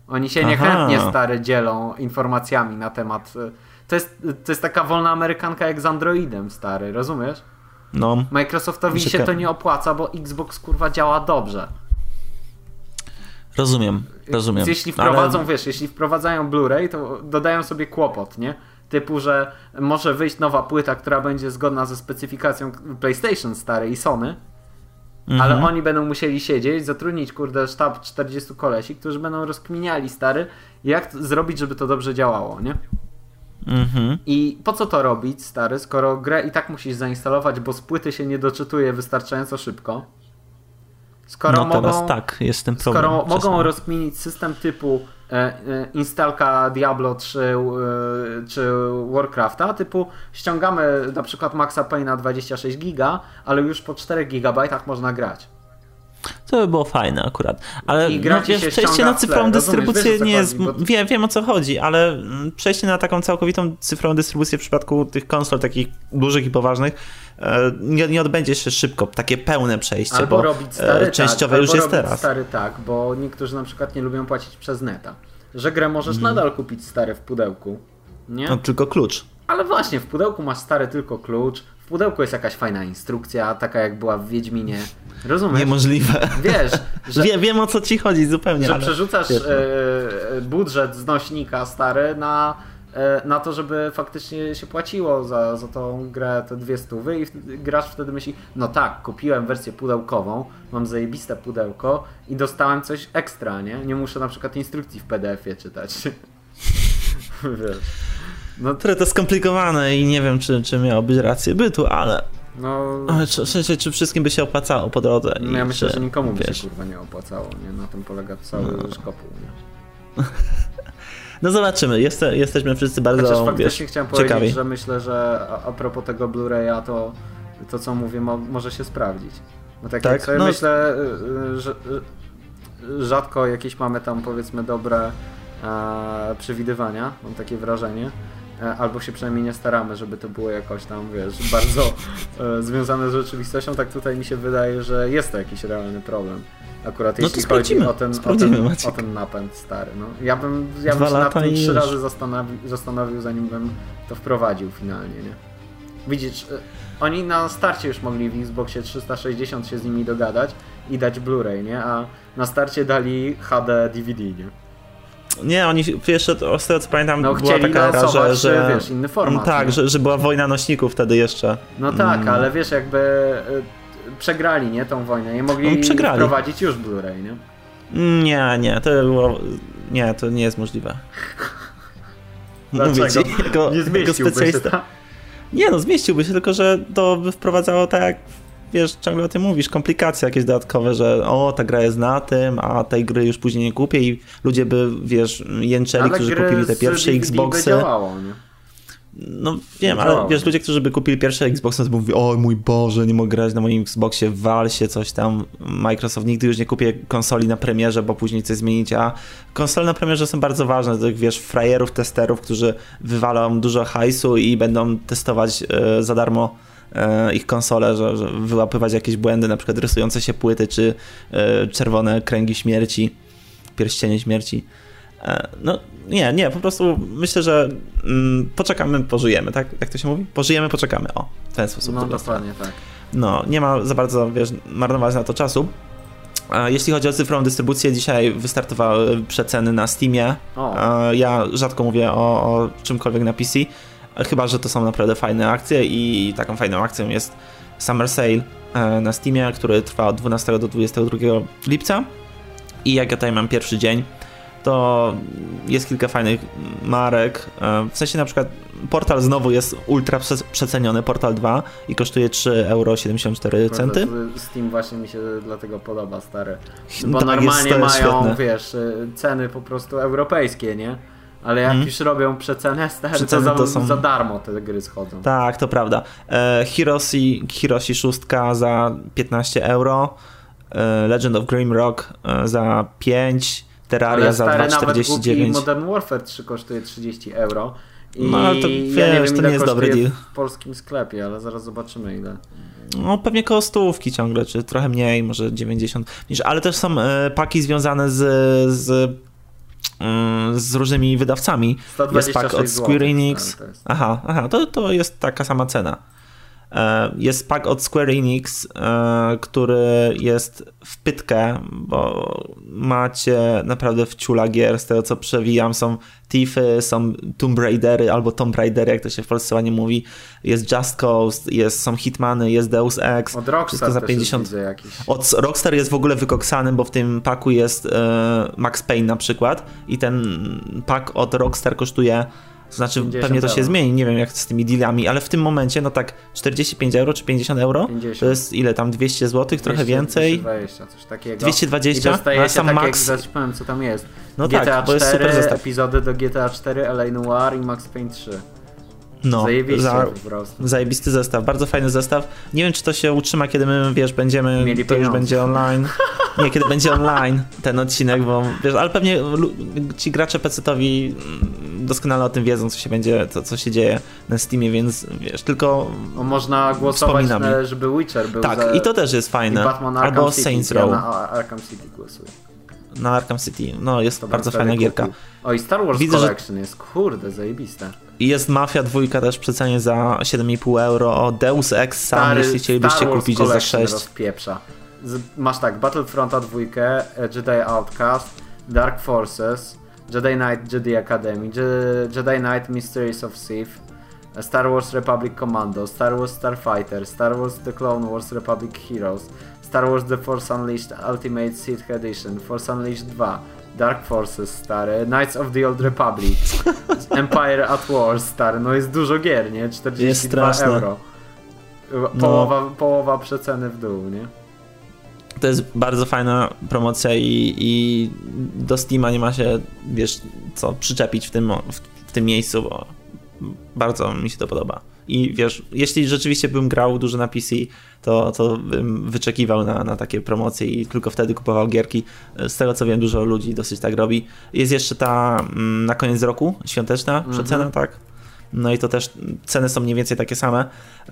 Oni się Aha. niechętnie stary dzielą informacjami na temat. e, To jest, to jest taka wolna amerykanka jak z Androidem, stary, rozumiesz? No, Microsoftowi się Czekaj. to nie opłaca, bo Xbox kurwa działa dobrze. rozumiem, rozumiem. Jeśli Ale- wprowadzą, wiesz, jeśli wprowadzają Blu-ray, to dodają sobie kłopot, nie? Typu, że może wyjść nowa płyta, która będzie zgodna ze specyfikacją PlayStation stary i Sony, Mhm. ale oni będą musieli siedzieć, zatrudnić, kurde, sztab 40 kolesi, którzy będą rozkminiali, stary, jak t- zrobić, żeby to dobrze działało, nie? Mhm. I po co to robić, stary, skoro grę i tak musisz zainstalować, bo z płyty się nie doczytuje wystarczająco szybko? Skoro No teraz mogą, tak, jest ten problem. skoro mogą rozkminić system typu instalka Diablo 3 e, czy Warcrafta, typu ściągamy na przykład Maxa Payne'a 26 giga, ale już po 4 gigabajtach można grać. To by było fajne akurat. Ale I no, wiesz, przejście na cyfrową dystrybucję wiesz, nie jest. bo- Wiem, wiem o co chodzi, ale mm, przejście na taką całkowitą cyfrową dystrybucję w przypadku tych konsol takich dużych i poważnych e, nie, nie odbędzie się szybko. Takie pełne przejście, Albo bo robić stary e, częściowe tak, już jest robić teraz. stary tak, bo niektórzy na przykład nie lubią płacić przez neta. Że grę możesz Mhm. nadal kupić stary w pudełku. Nie? No, tylko klucz. Ale właśnie, w pudełku masz stary tylko klucz. W pudełku jest jakaś fajna instrukcja, taka jak była w Wiedźminie. Rozumiesz? Niemożliwe. Wiesz, że, Wie, wiem o co ci chodzi zupełnie. że ale... przerzucasz no. e, budżet z nośnika stary na, e, na to, żeby faktycznie się płaciło za, za tą grę te dwie stówy i grasz wtedy myśli, no tak, kupiłem wersję pudełkową, mam zajebiste pudełko i dostałem coś ekstra, nie? Nie muszę na przykład instrukcji w PDF-ie czytać. Wiesz. No Które to skomplikowane i nie wiem, czy, czy miało być rację bytu, ale No, Ale Czy, czy, czy wszystkim by się opłacało po drodze? no ja myślę, czy, że nikomu by wiesz, się kurwa nie opłacało, nie? Na tym polega cały No. szkopuł, nie? No zobaczymy, Jeste, jesteśmy wszyscy bardzo, Chociaż wiesz, faktycznie chciałem powiedzieć, ciekawi. że myślę, że a, a propos tego Blu-raya, to to co mówię mo, może się sprawdzić. Bo tak, Tak? No. myślę, y, y, że y, rzadko jakieś mamy tam powiedzmy dobre e, przewidywania, mam takie wrażenie. E, Albo się przynajmniej nie staramy, żeby to było jakoś tam, wiesz, bardzo e, związane z rzeczywistością, tak tutaj mi się wydaje, że jest to jakiś realny problem. Akurat No jeśli chodzi o ten, o, ten, o ten napęd stary. No, ja bym, ja bym się nad tym trzy już. razy zastanowił, zastanowił, zanim bym to wprowadził finalnie, nie? Widzisz, y, oni na starcie już mogli w Xboxie 360 się z nimi dogadać i dać Blu-ray, nie? A na starcie dali HD DVD, nie? Nie, oni jeszcze, z tego co pamiętam, No, była taka era, że, że... wiesz, inny format, Tak, nie? że, że była wojna nośników wtedy jeszcze. No tak, Mm. ale wiesz, jakby y, przegrali, nie? Tą wojnę. Nie mogli przegrali. wprowadzić już Blu-ray, nie? Nie, nie, to było... Nie, to nie jest możliwe. Mówię ci, Dlaczego? jako, Nie jako specjalista. Nie no, zmieściłby się, tylko że to by wprowadzało tak wiesz, ciągle o tym mówisz, komplikacje jakieś dodatkowe, że o, ta gra jest na tym, a tej gry już później nie kupię i ludzie by, wiesz, jęczeli, Ale którzy kupili te pierwsze Xboxy. Działało, nie? No wiem, ale wiesz, ludzie, którzy by kupili pierwsze Xboxy, to by mówili, o mój Boże, nie mogę grać na moim Xboxie, wal się coś tam, Microsoft nigdy już nie kupię konsoli na premierze, bo później coś zmienić, a konsole na premierze są bardzo ważne, tych wiesz, frajerów, testerów, którzy wywalą dużo hajsu i będą testować e, za darmo ich konsole, że, że wyłapywać jakieś błędy, na przykład rysujące się płyty, czy e, czerwone kręgi śmierci, pierścienie śmierci. E, No nie, nie, po prostu myślę, że mm, poczekamy, pożyjemy, tak? Jak to się mówi? Pożyjemy, poczekamy. O, w ten sposób. No dokładnie tak. No, nie ma za bardzo, wiesz, marnować na to czasu. E, Jeśli chodzi o cyfrową dystrybucję, dzisiaj wystartowały przeceny na Steamie. O. E, Ja rzadko mówię o, o czymkolwiek na PC, e, chyba że to są naprawdę fajne akcje i taką fajną akcją jest Summer Sale e, na Steamie, który trwa od 12 do 22 lipca. I jak ja tutaj mam pierwszy dzień, to jest kilka fajnych marek. E, W sensie na przykład Portal znowu jest ultra prze- przeceniony, Portal 2 i kosztuje 3,74 euro. To Steam właśnie mi się dlatego podoba, stary. Bo Tak, normalnie mają, świetne. wiesz, y, ceny po prostu europejskie, nie? Ale jak Mhm. już robią przecenę, stary, Przeceny to, za, to są- za darmo te gry schodzą. Tak, to prawda. E, Hiroshi, Hiroshi 6 za 15 euro, e, Legend of Grimrock e, za 5, Terraria Ale za stary, nawet głupi 2,49. Modern Warfare 3 kosztuje 30 euro. I No, ale to ja nie wiesz, wiem, to nie jest dobry deal. w polskim sklepie, ale zaraz zobaczymy ile. No pewnie koło stówki ciągle, czy trochę mniej, może 90. Niż, ale też są e, paki związane z, z, mm, z różnymi wydawcami. Jest 126 pak od Square Enix. jest. Aha, aha to, to jest taka sama cena. E, Jest pak od Square Enix, e, który jest w pytkę, bo macie naprawdę wciula gier, z tego co przewijam, są Tiffy, są Tomb Raidery albo Tomb Raidery, jak to się w Polsce ładnie mówi, jest Just Cause, jest, są Hitmany, jest Deus Ex, Od Rockstar za też 50 jest, widzę jakiś. od Rockstar jest w ogóle wykoksany, bo w tym paku jest e, Max Payne na przykład i ten pak od Rockstar kosztuje, znaczy 50 pewnie to się euro. zmieni, nie wiem jak z tymi dealami, ale w tym momencie no tak 45 euro czy 50 euro 50. to jest ile tam 200 zł, trochę 200, więcej. 220, coś takiego. 220, I dostajecie a sam tak Max- jak powiem co tam jest. No GTA tak, bo jest 4, super zestaw. epizody do GTA 4, LA Noir i Max Payne 3. No, Zajebiście za, po prostu. zajebisty zestaw, bardzo fajny zestaw. Nie wiem czy to się utrzyma, kiedy my, wiesz, będziemy, Mieli to już pieniądze. będzie online. Nie, kiedy będzie online ten odcinek, bo wiesz, ale pewnie ci gracze PC-towi mm, doskonale o tym wiedzą, co się będzie, co, co się dzieje na Steamie, więc wiesz, tylko No, można głosować, na, żeby Witcher był tak, za... i to też jest fajne. Batman Albo City. Saints Ja Row na A- Arkham City głosuję. na Arkham City. No, jest To bardzo fajna kupił. gierka. O i Star Wars Widzę, że- Collection jest, kurde, zajebiste. I jest Mafia dwójka też przecenie za 7,5 euro. Deus Ex sam, Stary jeśli chcielibyście kupić, jest za Collection 6. rozpieprza. Z, masz tak, Battlefronta dwójkę, e, Jedi Outcast, Dark Forces, Jedi Knight Jedi Academy, Je- Jedi Knight Mysteries of Sith, Star Wars Republic Commando, Star Wars Starfighter, Star Wars The Clone Wars Republic Heroes, Star Wars The Force Unleashed Ultimate Sith Edition, Force Unleashed 2, Dark Forces, stary, Knights of the Old Republic, Empire at War, stary, no jest dużo gier, nie? 42 straszne. euro. Połowa, no. połowa przeceny w dół, nie? To jest bardzo fajna promocja i, i do Steama nie ma się, wiesz, co przyczepić w tym, w, w tym miejscu, bo bardzo mi się to podoba. I wiesz, jeśli rzeczywiście bym grał dużo na PC, to, to bym wyczekiwał na, na takie promocje i tylko wtedy kupował gierki. Z tego co wiem, dużo ludzi dosyć tak robi. Jest jeszcze ta mm, na koniec roku świąteczna przecena, mm -hmm. tak? No i to też ceny są mniej więcej takie same.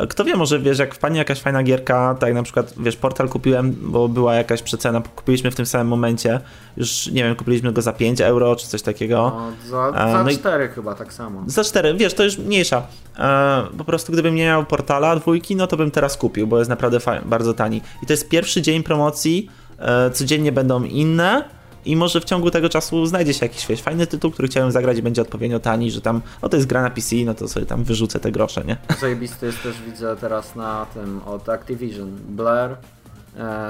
Kto wie, może wiesz, jak wpadnie jakaś fajna gierka, tak na przykład, wiesz, portal kupiłem, bo była jakaś przecena, kupiliśmy w tym samym momencie, już nie wiem, kupiliśmy go za 5 euro czy coś takiego. No, za, za no 4 i, chyba tak samo. Za 4, wiesz, to już mniejsza. Po prostu gdybym nie miał portala dwójki, no to bym teraz kupił, bo jest naprawdę bardzo tani. I to jest pierwszy dzień promocji, e, codziennie będą inne i może w ciągu tego czasu znajdzie się jakiś wiesz, fajny tytuł, który chciałem zagrać i będzie odpowiednio tani, że tam, no to jest gra na PC, no to sobie tam wyrzucę te grosze, nie? Zajebisty jest też, widzę teraz na tym od Activision, Blair, e,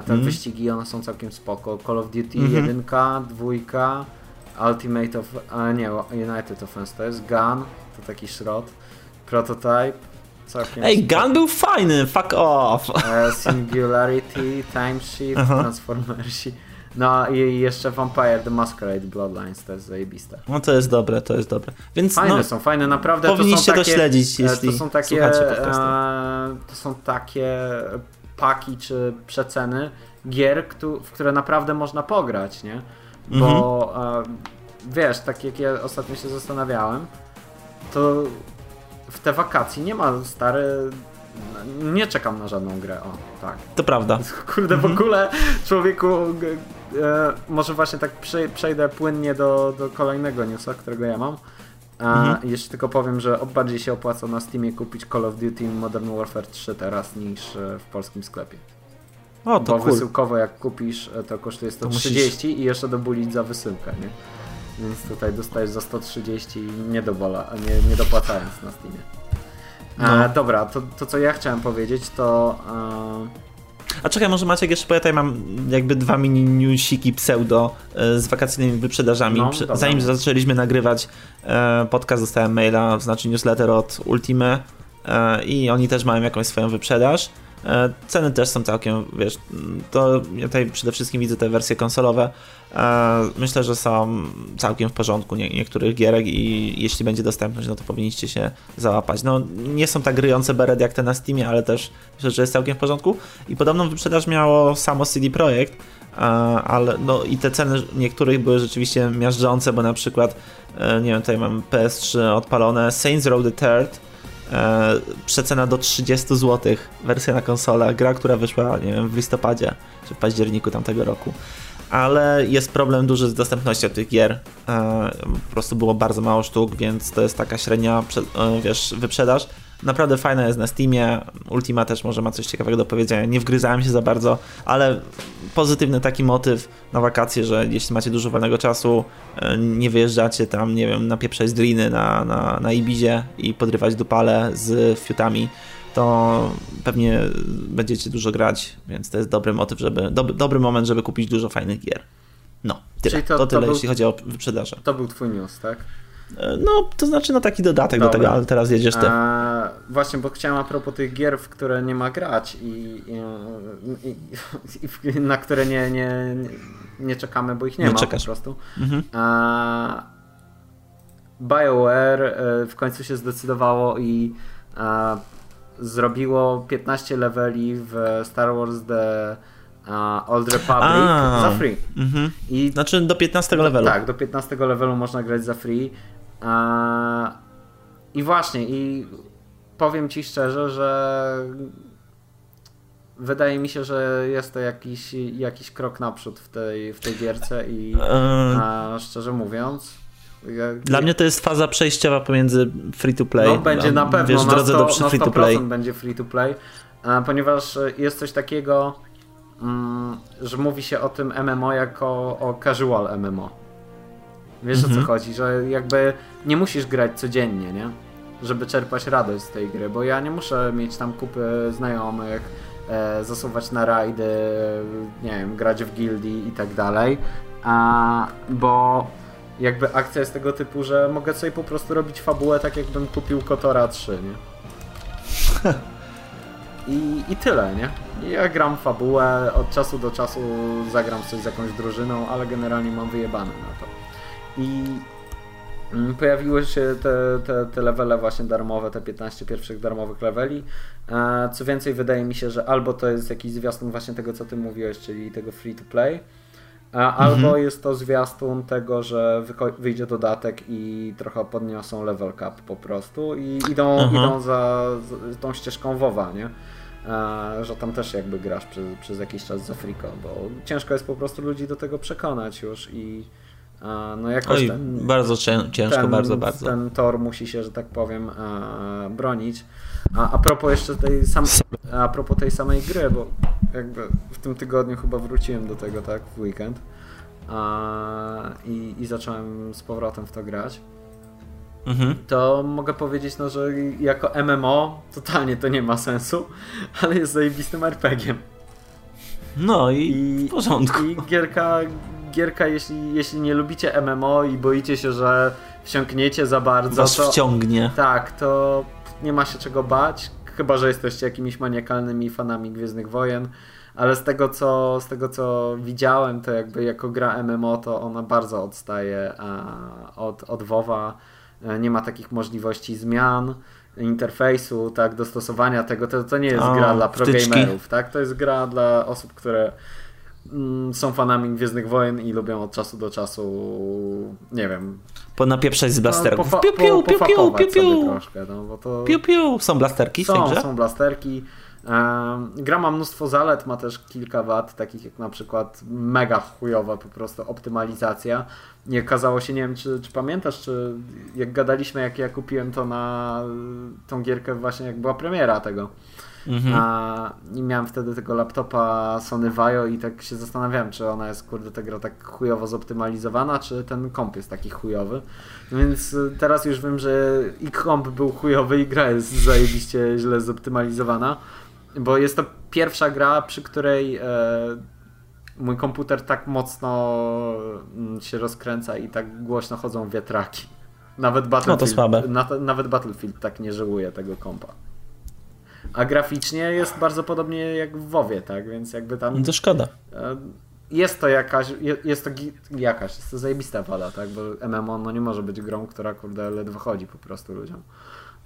te mm. wyścigi, one są całkiem spoko, Call of Duty mm -hmm. 1, 2, Ultimate of, a nie, United Offense to jest, Gun, to taki szrot, Prototype, Całkiem Ej, Gun był fajny, fuck off! E, Singularity, Timeshift, uh -huh. Transformersi. No i jeszcze Vampire The Masquerade Bloodlines to jest zajebiste. No to jest dobre, to jest dobre. Więc fajne no, są, fajne naprawdę. Powinniście to są takie, to śledzić, jeśli to są takie, e, to są takie paki czy przeceny gier, w które naprawdę można pograć, nie? Bo mhm. e, wiesz, tak jak ja ostatnio się zastanawiałem, to w te wakacje nie ma stary nie czekam na żadną grę, o, tak. To prawda. Kurde, w mhm. ogóle człowieku, e, może właśnie tak przejdę płynnie do, do kolejnego newsa, którego ja mam. Mhm. Jeszcze tylko powiem, że bardziej się opłaca na Steamie kupić Call of Duty Modern Warfare 3 teraz niż e, w polskim sklepie. O, to Bo cool. wysyłkowo jak kupisz, e, to kosztuje 130 musisz... i jeszcze dobulić za wysyłkę, nie? Więc tutaj dostajesz za 130 nie, dobola, nie, nie dopłacając na Steamie. No. dobra, to, to co ja chciałem powiedzieć, to. A czekaj, może Maciek jeszcze powiadaj, mam jakby dwa mini newsiki pseudo e, z wakacyjnymi wyprzedażami. No, Zanim zaczęliśmy nagrywać e, podcast, dostałem maila, znaczy newsletter od Ultimy e, i oni też mają jakąś swoją wyprzedaż. E, ceny też są całkiem, wiesz, to ja tutaj przede wszystkim widzę te wersje konsolowe. E, myślę, że są całkiem w porządku nie, niektórych gierek i jeśli będzie dostępność, no to powinniście się załapać. No nie są tak gryjące beret jak te na Steamie, ale też myślę, że jest całkiem w porządku. I podobną wyprzedaż miało samo CD Projekt, e, ale no i te ceny niektórych były rzeczywiście miażdżące, bo na przykład, nie wiem, tutaj mam PS3 odpalone, Saints Row the Third e, przecena do 30 zł, wersja na konsolę, gra, która wyszła, nie wiem, w listopadzie czy w październiku tamtego roku. Ale jest problem duży z dostępnością tych gier. E, po prostu było bardzo mało sztuk, więc to jest taka średnia, e, wiesz, wyprzedaż. Naprawdę fajna jest na Steamie. Ultima też może ma coś ciekawego do powiedzenia. Nie wgryzałem się za bardzo, ale pozytywny taki motyw na wakacje, że jeśli macie dużo wolnego czasu, e, nie wyjeżdżacie tam, nie wiem, napieprzać z driny na, na, na Ibizie i podrywać dupale z fiutami, to pewnie będziecie dużo grać, więc to jest dobry motyw, żeby, dob, dobry moment, żeby kupić dużo fajnych gier. No, tyle. To, to, tyle, to był, jeśli chodzi o wyprzedaże. To był twój news, tak? No, to znaczy no taki dodatek Dobra. do tego, ale teraz jedziesz ty. A, właśnie, bo chciałem a propos tych gier, w które nie ma grać i, i, i, i na które nie, nie, nie czekamy, bo ich nie, nie ma czekasz. po prostu. Mhm. A, BioWare e, w końcu się zdecydowało i a, zrobiło 15 leveli w Star Wars The Old Republic A, za free. Mhm. I znaczy do 15 levelu. Tak, do 15 levelu można grać za free. I właśnie, i powiem ci szczerze, że wydaje mi się, że jest to jakiś, jakiś krok naprzód w tej, w tej gierce i a, szczerze mówiąc. Dla mnie to jest faza przejściowa pomiędzy free to play. No, będzie na pewno. Wiesz, drodze do free to play. będzie free to play, ponieważ jest coś takiego, że mówi się o tym MMO jako o casual MMO. Wiesz mhm. o co mhm. chodzi, że jakby nie musisz grać codziennie, nie? Żeby czerpać radość z tej gry, bo ja nie muszę mieć tam kupy znajomych, e, zasuwać na rajdy, nie wiem, grać w gildii i tak dalej, a, bo jakby akcja jest tego typu, że mogę sobie po prostu robić fabułę tak jakbym kupił Kotora 3, nie? I, I tyle, nie? Ja gram fabułę, od czasu do czasu zagram coś z jakąś drużyną, ale generalnie mam wyjebane na to. I mm, pojawiły się te, te, te levele właśnie darmowe, te 15 pierwszych darmowych leveli. E, co więcej, wydaje mi się, że albo to jest jakiś zwiastun właśnie tego, co ty mówiłeś, czyli tego free to play, a, albo mhm. jest to zwiastun tego, że wyjdzie dodatek i trochę podniosą level cap po prostu i idą, idą za, za tą ścieżką WoWa, nie? Że tam też jakby grasz przez, przez jakiś czas za friko, bo ciężko jest po prostu ludzi do tego przekonać już i no jakoś Oj, ten, bardzo ciężko, ten, bardzo, bardzo. Ten tor musi się, że tak powiem, bronić. A, a propos jeszcze tej samej, a propos tej samej gry, bo jakby w tym tygodniu chyba wróciłem do tego, tak, w weekend a, i, i zacząłem z powrotem w to grać. Mhm. To mogę powiedzieć, no, że jako MMO totalnie to nie ma sensu, ale jest zajebistym RPG-iem. No i, I w porządku. I gierka, gierka jeśli, jeśli nie lubicie MMO i boicie się, że wsiąkniecie za bardzo. Was to, wciągnie. Tak, to nie ma się czego bać, chyba że jesteście jakimiś maniakalnymi fanami Gwiezdnych Wojen, ale z tego co, z tego co widziałem, to jakby jako gra MMO to ona bardzo odstaje od, od WoWa, e, nie ma takich możliwości zmian interfejsu, tak, dostosowania tego, to, to nie jest o, gra dla progamerów, tak, to jest gra dla osób, które mm, są fanami Gwiezdnych Wojen i lubią od czasu do czasu, nie wiem, ponapieprzać z blasterków. No, piu, piu, piu, piu, piu, piu. Troszkę, no, to... piu, piu. Są blasterki są? Są blasterki. Gra ma mnóstwo zalet, ma też kilka wad, takich jak na przykład mega chujowa po prostu optymalizacja. Nie okazało się, nie wiem czy, czy pamiętasz, czy jak gadaliśmy, jak ja kupiłem to na tą gierkę właśnie jak była premiera tego. Mhm. A, I miałem wtedy tego laptopa Sony Vaio i tak się zastanawiałem, czy ona jest, kurde, ta gra tak chujowo zoptymalizowana, czy ten komp jest taki chujowy. Więc teraz już wiem, że i komp był chujowy i gra jest zajebiście źle zoptymalizowana. Bo jest to pierwsza gra, przy której e, mój komputer tak mocno mm, się rozkręca i tak głośno chodzą wiatraki. Nawet Battlefield, no to słabe. Na, nawet Battlefield tak nie żałuje tego kompa. A graficznie jest bardzo podobnie jak w WoWie, tak? Więc jakby tam... No to szkoda. E, jest to jakaś, jest to jakaś, jest to zajebista wada, tak? Bo MMO no nie może być grą, która kurde ledwo chodzi po prostu ludziom.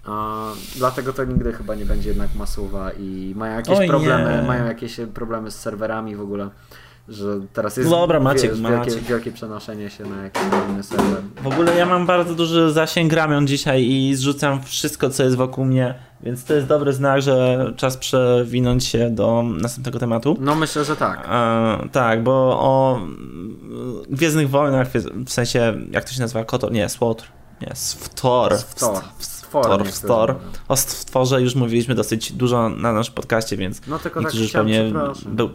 A, dlatego to nigdy chyba nie będzie jednak masuwa i mają jakieś Oj, problemy, nie. mają jakieś problemy z serwerami w ogóle że teraz jest Dobra, Maciek, wiesz, Maciek. wielkie przenoszenie się na jakiś inny serwer. W ogóle ja mam bardzo duży zasięg ramion dzisiaj i zrzucam wszystko, co jest wokół mnie, więc to jest dobry znak, że czas przewinąć się do następnego tematu. No myślę, że tak. E, tak, bo o Gwiezdnych Wojnach, w sensie, jak to się nazywa? Kotor? Nie, Słotr. Nie, Swtor. Swtor. Tor w Store. O Stworze już mówiliśmy dosyć dużo na naszym podcaście, więc no, tylko tak niektórzy tak pewnie był,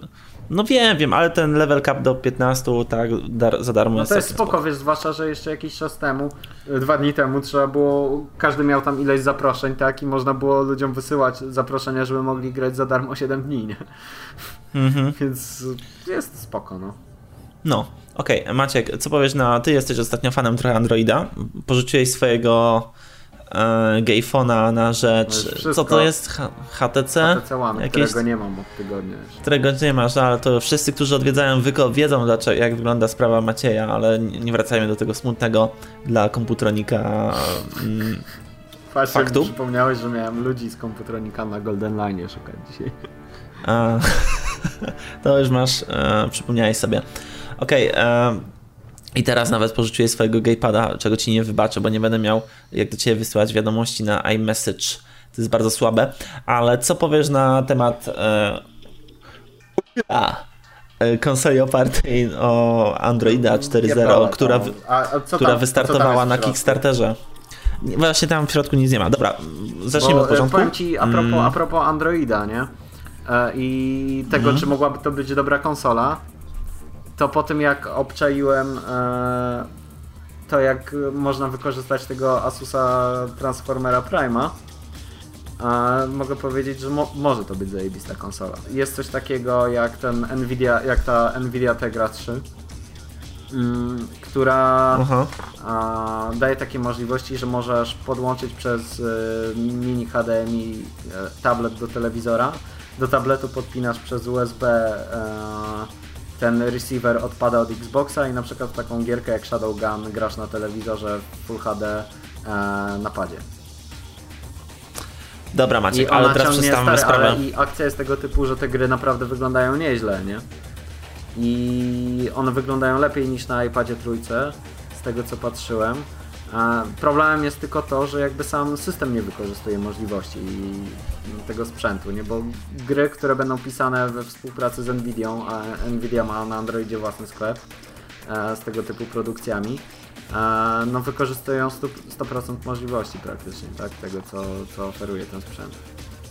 no wiem, wiem, ale ten level cap do 15 tak dar, za darmo no jest. to jest spoko, spoko, wiesz, zwłaszcza, że jeszcze jakiś czas temu, dwa dni temu trzeba było, każdy miał tam ileś zaproszeń, tak, i można było ludziom wysyłać zaproszenia, żeby mogli grać za darmo 7 dni, nie? Mhm. Więc jest spoko, no. No, okej, okay. Maciek, co powiesz na, ty jesteś ostatnio fanem trochę Androida, porzuciłeś swojego e, Gayfona na rzecz. No co to jest? H HTC? HTC One, Jakieś... którego nie mam od tygodnia. Jeszcze. Którego nie masz, ale to wszyscy, którzy odwiedzają Wyko wiedzą, dlaczego, jak wygląda sprawa Macieja, ale nie wracajmy do tego smutnego dla komputronika mm, Patrzcie, faktu. przypomniałeś, że miałem ludzi z komputronika na Golden Line szukać dzisiaj. A, to już masz, e, przypomniałeś sobie. Okej, okay, e, i teraz nawet porzuciłeś swojego gaypada, czego ci nie wybaczę, bo nie będę miał jak do ciebie wysyłać wiadomości na iMessage. To jest bardzo słabe. Ale co powiesz na temat e, a, e, konsoli opartej o Androida 4.0, która, która wystartowała na Kickstarterze? Właśnie tam w środku nic nie ma. Dobra, zacznijmy Bo, od e, początku. Powiem ci a propos, mm. a propos Androida, nie? I tego, mm. czy mogłaby to być dobra konsola to po tym jak obczaiłem e, to jak można wykorzystać tego Asusa Transformera Prima, e, mogę powiedzieć, że mo może to być zajebista konsola. Jest coś takiego jak ten Nvidia, jak ta Nvidia Tegra 3 mm, która a, daje takie możliwości, że możesz podłączyć przez y, mini HDMI y, tablet do telewizora. Do tabletu podpinasz przez USB y, ten receiver odpada od Xboxa i na przykład w taką gierkę jak Shadowgun grasz na telewizorze w Full HD na padzie. Dobra Maciek, ale teraz przedstawmy sprawę. Ale I akcja jest tego typu, że te gry naprawdę wyglądają nieźle, nie? I one wyglądają lepiej niż na iPadzie trójce, z tego co patrzyłem. Problemem jest tylko to, że jakby sam system nie wykorzystuje możliwości tego sprzętu, nie? Bo gry, które będą pisane we współpracy z Nvidią, a Nvidia ma na Androidzie własny sklep e, z tego typu produkcjami, no wykorzystują 100%, 100% możliwości praktycznie, tak, tego co, co oferuje ten sprzęt.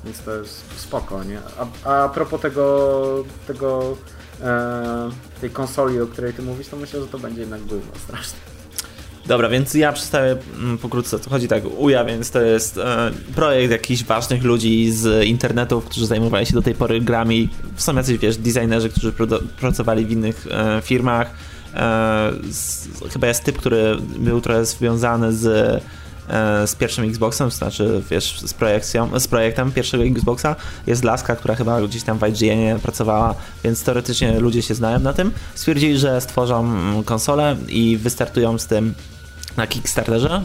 Więc to jest spoko, nie? A, a propos tego, tego e, tej konsoli, o której ty mówisz, to myślę, że to będzie jednak gówno straszne. Dobra, więc ja przedstawię mm, pokrótce, co chodzi tak, UJA, więc to jest e, projekt jakichś ważnych ludzi z internetu, którzy zajmowali się do tej pory grami. Są jacyś, wiesz, designerzy, którzy pracowali w innych e, firmach, E, z, chyba jest typ, który był trochę związany z, z pierwszym Xboxem, to znaczy wiesz, z, projekcją, z projektem pierwszego Xboxa. Jest Laska, która chyba gdzieś tam w IGN pracowała, więc teoretycznie ludzie się znają na tym. Stwierdzili, że stworzą konsolę i wystartują z tym na Kickstarterze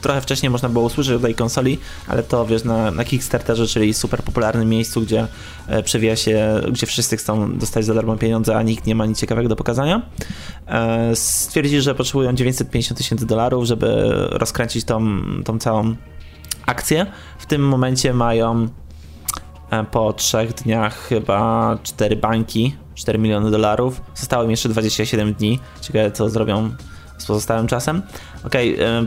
trochę wcześniej można było usłyszeć o tej konsoli, ale to wiesz, na, na Kickstarterze, czyli super popularnym miejscu, gdzie e, przewija się, gdzie wszyscy chcą dostać za darmo pieniądze, a nikt nie ma nic ciekawego do pokazania. E, że potrzebują 950 tysięcy dolarów, żeby rozkręcić tą, tą całą akcję. W tym momencie mają e, po trzech dniach chyba cztery bańki, 4 miliony dolarów. Zostało im jeszcze 27 dni. Ciekawe, co zrobią z pozostałym czasem. Okej, okay,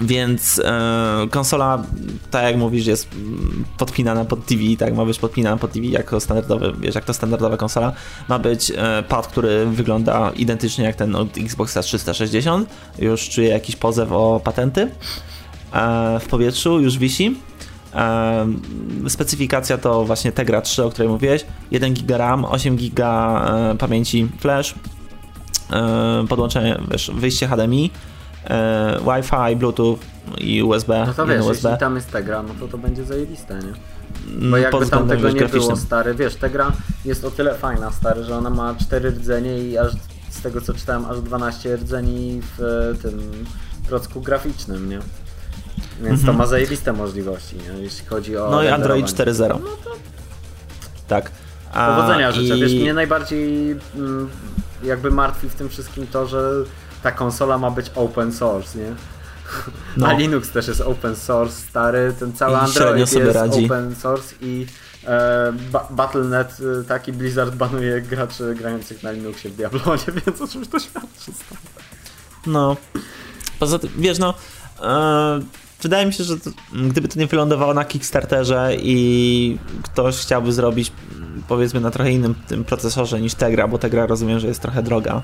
więc e, konsola, tak jak mówisz, jest podpinana pod TV, tak ma być podpinana pod TV jako standardowy, wiesz, jak to standardowa konsola. Ma być e, pad, który wygląda identycznie jak ten od Xboxa 360. Już czuję jakiś pozew o patenty e, w powietrzu, już wisi. Specyfikacja to właśnie Tegra 3, o której mówiłeś. 1 GB RAM, 8 GB pamięci flash, podłączenie, wiesz, wyjście HDMI Wi-Fi, Bluetooth i USB. No to wiesz, USB. jeśli tam jest Tegra, no to to będzie zajebiste, nie? Bo mm, jakby tam tego nie było, stary, wiesz, Tegra jest o tyle fajna, stary, że ona ma 4 rdzenie i aż z tego co czytałem, aż 12 rdzeni w e, tym procku graficznym, nie? Więc to mhm. ma zajebiste możliwości, nie? jeśli chodzi o. No i Android 4.0. No to... Tak. A, Powodzenia życzę. I... Wiesz, mnie najbardziej mm, jakby martwi w tym wszystkim to, że ta konsola ma być open source, nie? No. A Linux też jest open source, stary, ten cały I Android jest radzi. open source i e, Battle.net, e, taki Blizzard banuje graczy grających na Linuxie w Diablonie, więc o czymś to świadczy. Stary. No, poza tym, wiesz no, e, wydaje mi się, że to, gdyby to nie wylądowało na Kickstarterze i ktoś chciałby zrobić powiedzmy na trochę innym tym procesorze niż Tegra, bo Tegra rozumiem, że jest trochę droga,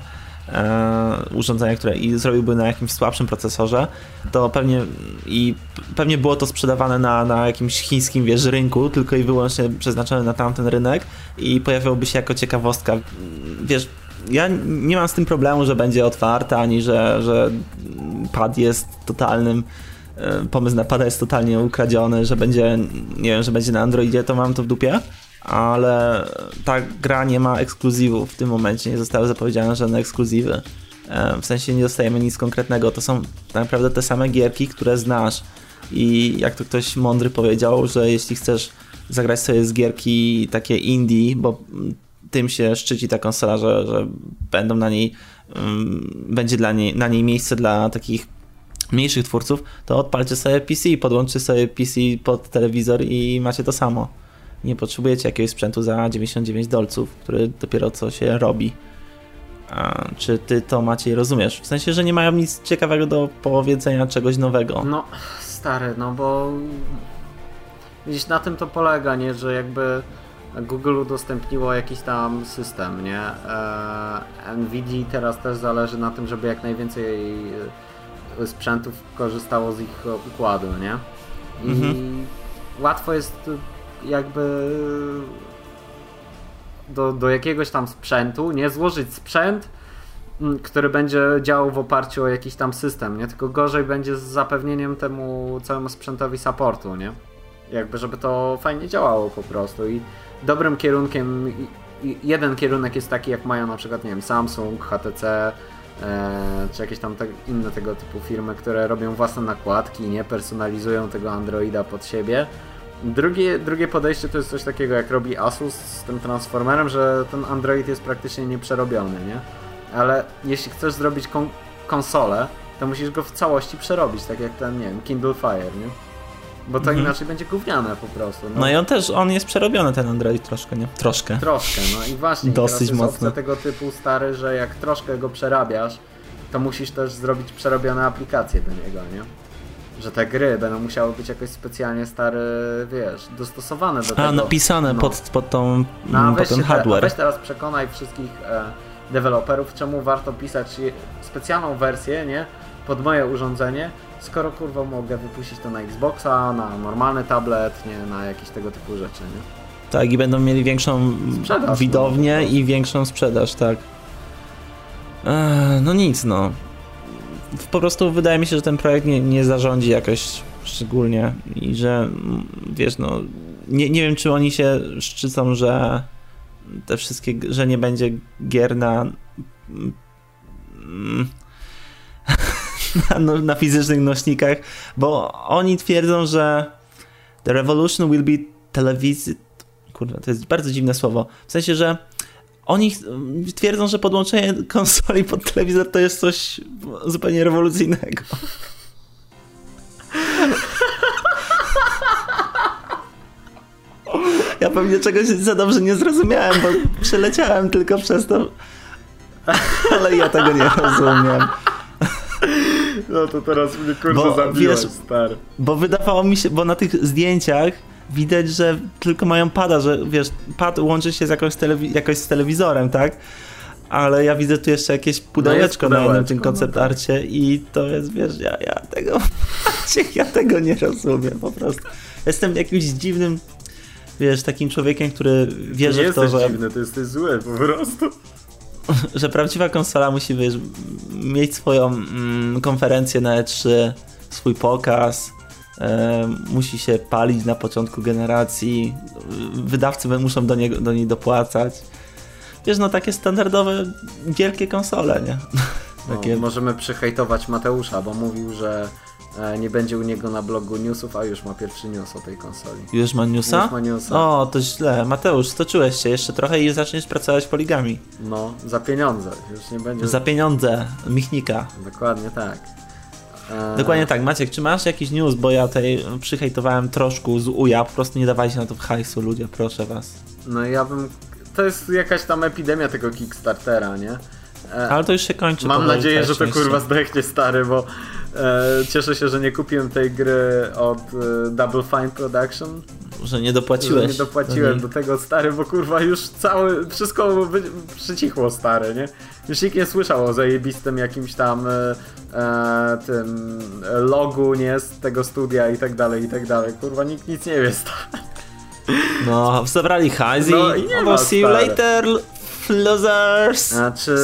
urządzenia, które i zrobiłby na jakimś słabszym procesorze, to pewnie i pewnie było to sprzedawane na, na jakimś chińskim wiesz, rynku, tylko i wyłącznie przeznaczone na tamten rynek i pojawiałoby się jako ciekawostka. Wiesz, ja nie mam z tym problemu, że będzie otwarta, ani że, że pad jest totalnym e, pomysł na pada jest totalnie ukradziony, że będzie, nie wiem, że będzie na Androidzie, to mam to w dupie ale ta gra nie ma ekskluzywów w tym momencie, nie zostały zapowiedziane żadne ekskluzywy. E, w sensie nie dostajemy nic konkretnego, to są tak naprawdę te same gierki, które znasz. I jak to ktoś mądry powiedział, że jeśli chcesz zagrać sobie z gierki takie indie, bo tym się szczyci ta konsola, że, że będą na niej, um, będzie dla niej, na niej miejsce dla takich mniejszych twórców, to odpalcie sobie PC, podłączcie sobie PC pod telewizor i macie to samo nie potrzebujecie jakiegoś sprzętu za 99 dolców, który dopiero co się robi. A, czy ty to Maciej rozumiesz? W sensie, że nie mają nic ciekawego do powiedzenia czegoś nowego. No, stary, no bo gdzieś na tym to polega, nie? Że jakby Google udostępniło jakiś tam system, nie? Eee, Nvidia teraz też zależy na tym, żeby jak najwięcej e, sprzętów korzystało z ich układu, nie? I mhm. łatwo jest jakby do, do jakiegoś tam sprzętu, nie złożyć sprzęt mm, który będzie działał w oparciu o jakiś tam system, nie? Tylko gorzej będzie z zapewnieniem temu całemu sprzętowi supportu, nie? Jakby, żeby to fajnie działało po prostu i dobrym kierunkiem, jeden kierunek jest taki, jak mają na przykład, nie wiem, Samsung, HTC, e, czy jakieś tam te, inne tego typu firmy, które robią własne nakładki, nie personalizują tego Androida pod siebie. Drugie, drugie podejście to jest coś takiego, jak robi Asus z tym transformerem, że ten Android jest praktycznie nieprzerobiony, nie? Ale jeśli chcesz zrobić kon konsolę, to musisz go w całości przerobić, tak jak ten, nie wiem, Kindle Fire, nie? Bo to mhm. inaczej będzie gówniane po prostu. No. no. i on też, on jest przerobiony ten Android troszkę, nie? Troszkę. Troszkę, no i właśnie. Dosyć mocno. tego typu stary, że jak troszkę go przerabiasz, to musisz też zrobić przerobione aplikacje do niego, nie? Że te gry będą musiały być jakoś specjalnie stare, wiesz, dostosowane do A, tego. A, napisane no. pod, pod, tą, no, pod ten hardware. Te, weź teraz przekonaj wszystkich e, deweloperów, czemu warto pisać specjalną wersję, nie? Pod moje urządzenie, skoro kurwa mogę wypuścić to na Xboxa, na normalny tablet, nie, na jakieś tego typu rzeczy, nie? Tak, i będą mieli większą sprzedaż, widownię no, i większą sprzedaż, tak. Eee, no nic, no. Po prostu wydaje mi się, że ten projekt nie, nie zarządzi jakoś szczególnie i że wiesz, no nie, nie wiem, czy oni się szczycą, że te wszystkie, że nie będzie gier na mm, na, na fizycznych nośnikach, bo oni twierdzą, że the revolution will be televizy... Kurde, to jest bardzo dziwne słowo. W sensie, że oni twierdzą, że podłączenie konsoli pod telewizor to jest coś zupełnie rewolucyjnego. Ja pewnie czegoś za dobrze nie zrozumiałem, bo przeleciałem tylko przez to. Ale ja tego nie rozumiem. No to teraz mnie bo, zabiłeś, stary. Bo wydawało mi się, bo na tych zdjęciach widać, że tylko mają pada, że wiesz, pad łączy się z jakąś, telewi- jakoś z telewizorem, tak? Ale ja widzę tu jeszcze jakieś pudełeczko, no na tym koncept no tak. i to jest, wiesz, ja, ja tego ja tego nie rozumiem po prostu. Jestem jakimś dziwnym wiesz, takim człowiekiem, który wierzy nie w to, że... Dziwny, to jesteś zły po prostu. że prawdziwa konsola musi wiesz, mieć swoją mm, konferencję na E3, swój pokaz, musi się palić na początku generacji, wydawcy muszą do, niego, do niej dopłacać. Wiesz, no takie standardowe, wielkie konsole, nie? No, takie... możemy przyhejtować Mateusza, bo mówił, że E, nie będzie u niego na blogu newsów, a już ma pierwszy news o tej konsoli. Już ma newsa? Już ma newsa. O, to źle. Mateusz, stoczyłeś się jeszcze trochę i zaczniesz pracować poligami. No, za pieniądze. Już nie będzie... Za pieniądze. Michnika. Dokładnie tak. E... Dokładnie tak. Maciek, czy masz jakiś news? Bo ja tutaj przyhejtowałem troszkę z uja, po prostu nie dawajcie na to w hajsu, ludzie, proszę was. No ja bym... To jest jakaś tam epidemia tego Kickstartera, nie? E... Ale to już się kończy. Mam nadzieję, że to kurwa zdechnie stary, bo E, cieszę się, że nie kupiłem tej gry od e, Double Fine Production. Że nie dopłaciłeś. Że nie dopłaciłem do tego stary, bo kurwa już całe, wszystko przycichło stary, nie? Już nikt nie słyszał o zajebistym jakimś tam e, e, tym logu, nie? Z tego studia i tak dalej, i tak dalej. Kurwa, nikt nic nie wie, stary. No, zebrali hajs no, i nie ma, see you later, Losers! A czy,